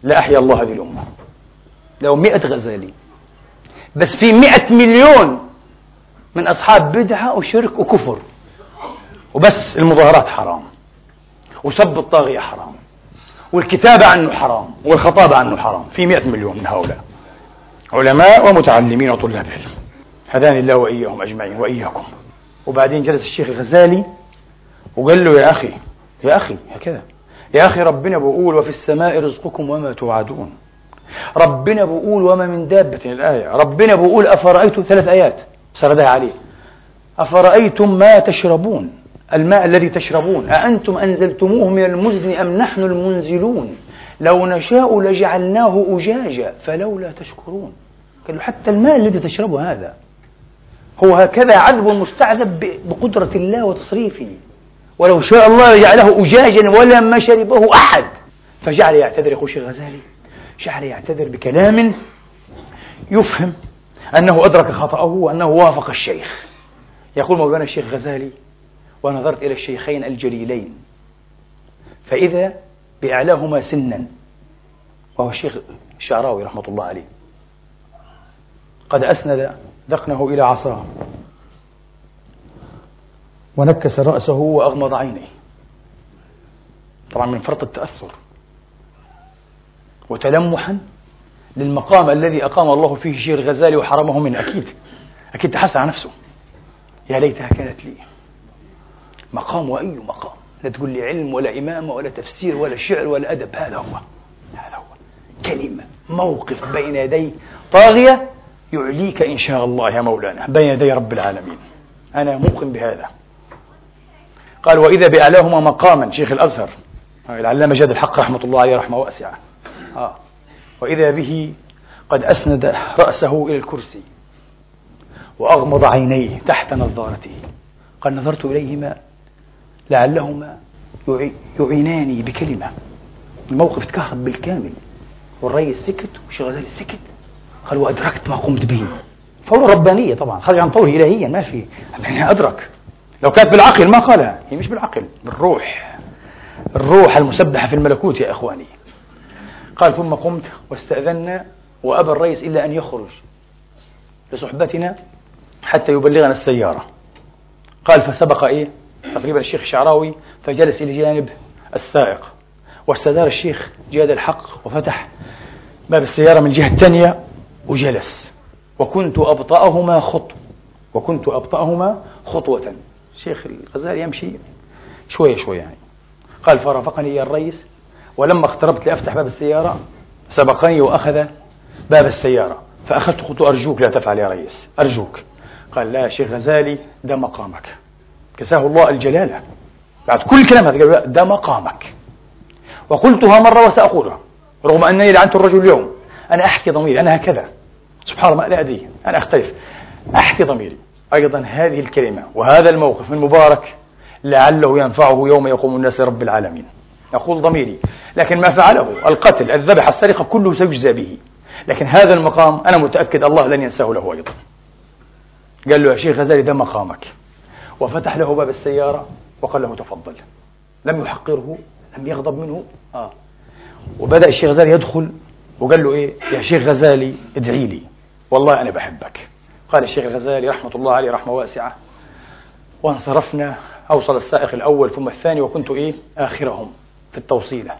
لا أحيا الله هذه الأمة. لو مئة غزالي. بس في مئة مليون من أصحاب بدعة وشرك وكفر. وبس المظاهرات حرام. وسب الطاغية حرام. والكتابة عنه حرام. والخطابة عنه حرام. في مئة مليون من هؤلاء. علماء ومتعلمين وطلاب علم. هداني الله وإياهم أجمعين وإياكم. وبعدين جلس الشيخ الغزالي وقال له يا أخي يا أخي هكذا. يا أخي ربنا بيقول وفي السماء رزقكم وما توعدون. ربنا بيقول وما من دابة الآية. ربنا بيقول أفرأيتم ثلاث آيات؟ سردها عليه. أفرأيتم ما تشربون؟ الماء الذي تشربون. أأنتم أنزلتموه من المزن أم نحن المنزلون؟ لو نشاء لجعلناه أجاجا. فلولا تشكرون. قالوا حتى الماء الذي تشربه هذا. هو هكذا عذب مستعذب بقدرة الله وتصريفه. ولو شاء الله جعله أجاجا ولما شربه أحد فجعل يعتذر. يقول الشيخ الغزالي جعل يعتذر بكلام يفهم أنه أدرك خطأه وأنه وافق الشيخ. يقول مولانا الشيخ غزالي ونظرت إلى الشيخين الجليلين فإذا بأعلاهما سنا. وهو الشيخ الشعراوي رحمة الله عليه. قد أسند ذقنه إلى عصاه. ونكس رأسه وأغمض عينيه. طبعا من فرط التأثر. وتلمحا للمقام الذي أقام الله فيه شيخ الغزالي وحرمه منه. أكيد. أكيد تحس على نفسه. يا ليتها كانت لي. مقام وأي مقام؟ لا تقول لي علم ولا إمامة ولا تفسير ولا شعر ولا أدب. هذا هو. هذا هو. كلمة موقف بين يدي طاغية يعليك إن شاء الله يا مولانا. بين يدي رب العالمين. أنا موقن بهذا. قال وإذا بأعلاهما مقاما. شيخ الأزهر. العلامة جاد الحق رحمة الله عليه رحمة واسعة. آه. وإذا به قد أسند رأسه إلى الكرسي وأغمض عينيه تحت نظارته قال نظرت إليهما لعلهما يعيناني بكلمة. الموقف تكهرب بالكامل. والرئيس سكت والشيخ غزالي سكت. قال وأدركت ما قمت به. فورة ربانية طبعا. خرج عن طوره إلهيا ما في. أدرك. لو كانت بالعقل ما قالها. هي مش بالعقل بالروح. الروح المسبحة في الملكوت يا إخواني. قال ثم قمت واستأذنا وأبى الرئيس إلا أن يخرج لصحبتنا حتى يبلغنا السيارة. قال فسبق إيه؟ تقريبا الشيخ الشعراوي فجلس إلى جانب السائق واستدار الشيخ جاد الحق وفتح باب السيارة من الجهة الثانية وجلس. وكنت أبطأهما خطو وكنت أبطأهما خطوة. الشيخ الغزالي يمشي شوية شوية يعني. قال فرافقني يا الرئيس ولما اقتربت لأفتح باب السيارة سبقني وأخذ باب السيارة فأخذت خطوة أرجوك لا تفعل يا رئيس أرجوك. قال لا يا شيخ غزالي ده مقامك. كساه الله الجلالة. بعد كل كلام هذا ده مقامك. وقلتها مرة وسأقولها رغم أنني لعنت الرجل اليوم. أنا أحكي ضميري أنا هكذا. سبحان الله لا أدري أنا أختلف. أحكي ضميري. أيضا هذه الكلمة وهذا الموقف المبارك لعله ينفعه يوم يقوم الناس رب العالمين. أقول ضميري لكن ما فعله القتل الذبح السرقة كله سيجزى به. لكن هذا المقام أنا متأكد الله لن ينساه له أيضا. قال له يا شيخ غزالي ده مقامك. وفتح له باب السيارة وقال له تفضل. لم يحقره لم يغضب منه. آه. وبدأ الشيخ غزالي يدخل وقال له إيه؟ يا شيخ غزالي ادعي لي. والله أنا بحبك. قال الشيخ الغزالي رحمة الله عليه رحمة واسعة وانصرفنا أوصل السائق الأول ثم الثاني وكنت إيه؟ آخرهم في التوصيلة.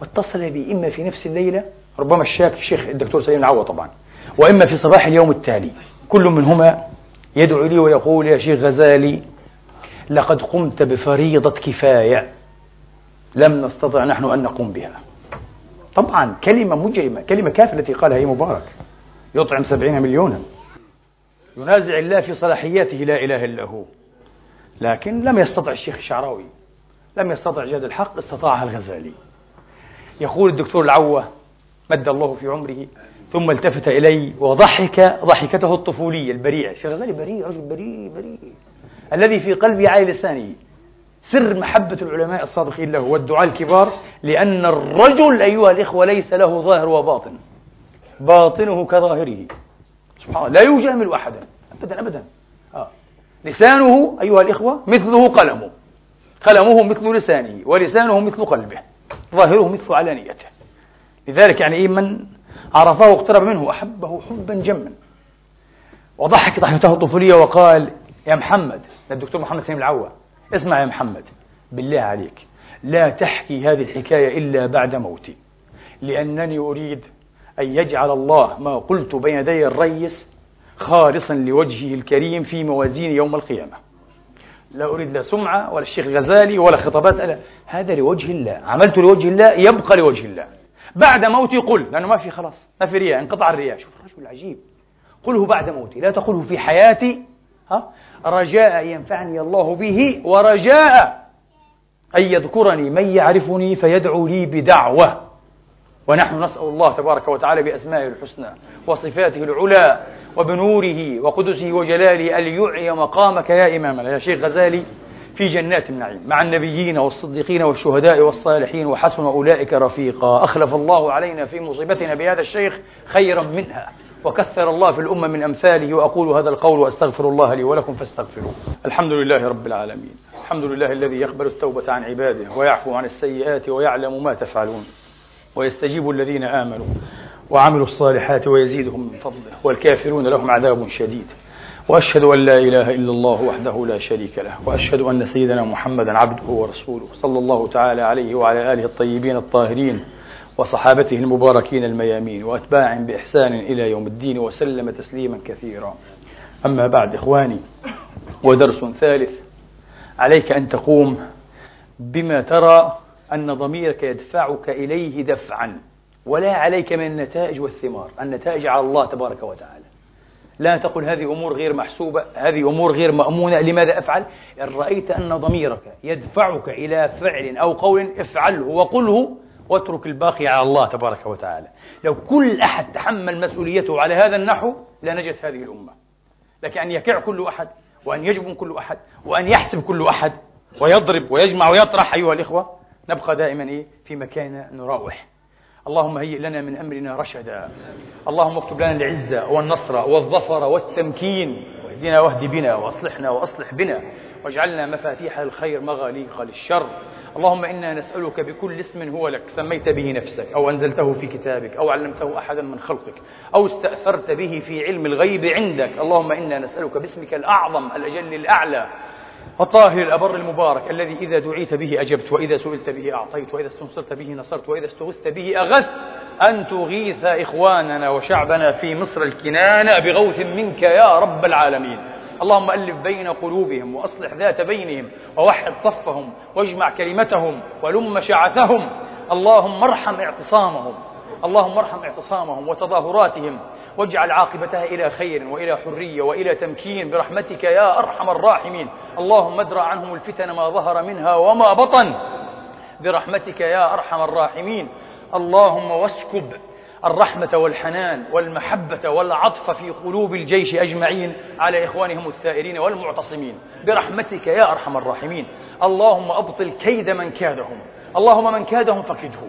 واتصل بي إما في نفس الليلة ربما الشاك الشيخ الدكتور سليم العوة طبعا وإما في صباح اليوم التالي. كل منهما يدعو لي ويقول يا شيخ غزالي لقد قمت بفريضة كفاية لم نستطع نحن أن نقوم بها. طبعا كلمة مجرمة كلمة كافرة التي قالها هي مبارك؟ يطعم سبعين مليونا. ينازع الله في صلاحياته لا إله إلا هو. لكن لم يستطع الشيخ الشعراوي لم يستطع جاد الحق استطاعها الغزالي. يقول الدكتور العوة مد الله في عمره ثم التفت إلي وضحك ضحكته الطفولية البريئة الشيخ الغزالي بريء رجل بريء بريء. الذي في قلبه على لسانه. سر محبة العلماء الصادقين له والدعاء الكبار لأن الرجل أيها الإخوة ليس له ظاهر وباطن. باطنه كظاهره. سبحان الله. لا يجامل أحدا. أبدا أبدا. آه. لسانه أيها الإخوة مثله قلمه. قلمه مثل لسانه ولسانه مثل قلبه. ظاهره مثل علانيته. لذلك يعني إيه من عرفه واقترب منه أحبه حبا جما. وضحك ضحكته الطفولية وقال يا محمد الدكتور محمد سليم العوا اسمع يا محمد بالله عليك لا تحكي هذه الحكاية إلا بعد موتي. لأنني أريد أن يجعل الله ما قلت بين يدي الريس خالصا لوجهه الكريم في موازين يوم القيامة. لا أريد لا سمعة ولا الشيخ الغزالي ولا خطابات. ألا هذا لوجه الله. عملت لوجه الله يبقى لوجه الله. بعد موتي قل لأنه ما في خلاص ما في رياء انقطع الرياء. شوف الرجل العجيب. قله بعد موتي لا تقله في حياتي ها؟ رجاء ينفعني الله به ورجاء أن يذكرني. من يعرفني فيدعو لي بدعوة. ونحن نسأل الله تبارك وتعالى بأسمائه الحسنى وصفاته العلى وبنوره وقدسه وجلاله أن يعي مقامك يا إمامنا يا شيخ غزالي في جنات النعيم مع النبيين والصديقين والشهداء والصالحين وحسن أولئك رفيقا. أخلف الله علينا في مصيبتنا بهذا الشيخ خيرا منها وكثر الله في الأمة من أمثاله. وأقول هذا القول وأستغفر الله لي ولكم فاستغفروه. الحمد لله رب العالمين. الحمد لله الذي يقبل التوبة عن عباده ويعفو عن السيئات ويعلم ما تفعلون. ويستجيب الذين آمنوا وعملوا الصالحات ويزيدهم من فضله والكافرون لهم عذاب شديد. وأشهد أن لا إله إلا الله وحده لا شريك له وأشهد أن سيدنا محمدا عبده ورسوله صلى الله تعالى عليه وعلى آله الطيبين الطاهرين وصحابته المباركين الميامين وأتباع بإحسان إلى يوم الدين وسلم تسليما كثيرا. أما بعد إخواني ودرس ثالث عليك أن تقوم بما ترى أن ضميرك يدفعك إليه دفعا ولا عليك من النتائج والثمار النتائج على الله تبارك وتعالى. لا تقل هذه أمور غير محسوبة هذه أمور غير مأمونة لماذا أفعل؟ إن رأيت أن ضميرك يدفعك إلى فعل أو قول افعله وقله واترك الباقي على الله تبارك وتعالى. لو كل أحد تحمل مسؤوليته على هذا النحو لنجت هذه الأمة. لكن أن يكع كل أحد وأن يجبن كل أحد وأن يحسب كل أحد ويضرب ويجمع ويطرح أيها الإخوة نبقى دائما إيه؟ في مكان نراوح. اللهم هيئ لنا من أمرنا رشدا. اللهم اكتب لنا العزة والنصر والظفر والتمكين. واهدنا واهد بنا وأصلحنا وأصلح بنا. واجعلنا مفاتيح الخير مغاليق للشر. اللهم إنا نسألك بكل اسم هو لك. سميت به نفسك أو أنزلته في كتابك أو علمته أحدا من خلقك أو استأثرت به في علم الغيب عندك. اللهم إنا نسألك باسمك الأعظم الأجل الأعلى. الطاهر الأبر المبارك الذي إذا دعيت به أجبت وإذا سئلت به أعطيت وإذا استنصرت به نصرت وإذا استغثت به أغثت. أن تغيث إخواننا وشعبنا في مصر الكنانة بغوث منك يا رب العالمين. اللهم ألف بين قلوبهم وأصلح ذات بينهم ووحد صفهم واجمع كلمتهم ولم شعثهم. اللهم ارحم اعتصامهم. اللهم ارحم اعتصامهم وتظاهراتهم واجعل عاقبتها إلى خير وإلى حرية وإلى تمكين برحمتك يا أرحم الراحمين. اللهم ادرى عنهم الفتن ما ظهر منها وما بطن برحمتك يا أرحم الراحمين. اللهم واسكب الرحمة والحنان والمحبة والعطف في قلوب الجيش أجمعين على إخوانهم الثائرين والمعتصمين برحمتك يا أرحم الراحمين. اللهم أبطل كيد من كادهم. اللهم من كادهم فكده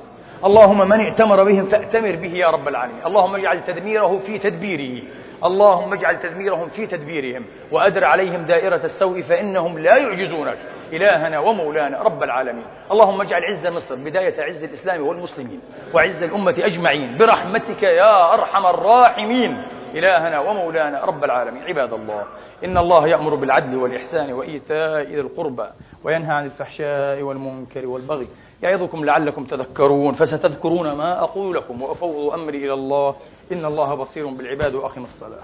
اللهم من ائتمر بهم فأتمر به يا رب العالمين. اللهم اجعل تدميره في تدبيره. اللهم اجعل تدميرهم في تدبيرهم. وأدر عليهم دائرة السوء فإنهم لا يعجزونك. إلهنا ومولانا رب العالمين. اللهم اجعل عز مصر بداية عز الإسلام والمسلمين وعز الأمة أجمعين برحمتك يا أرحم الراحمين. إلهنا ومولانا رب العالمين. عباد الله إن الله يأمر بالعدل والإحسان وإيتاء ذي القربى وينهى عن الفحشاء والمنكر والبغي. يعظكم لعلكم تذكرون فستذكرون ما أقول لكم وأفوض أمري إلى الله. إن الله بصير بالعباد وأقم الصلاة.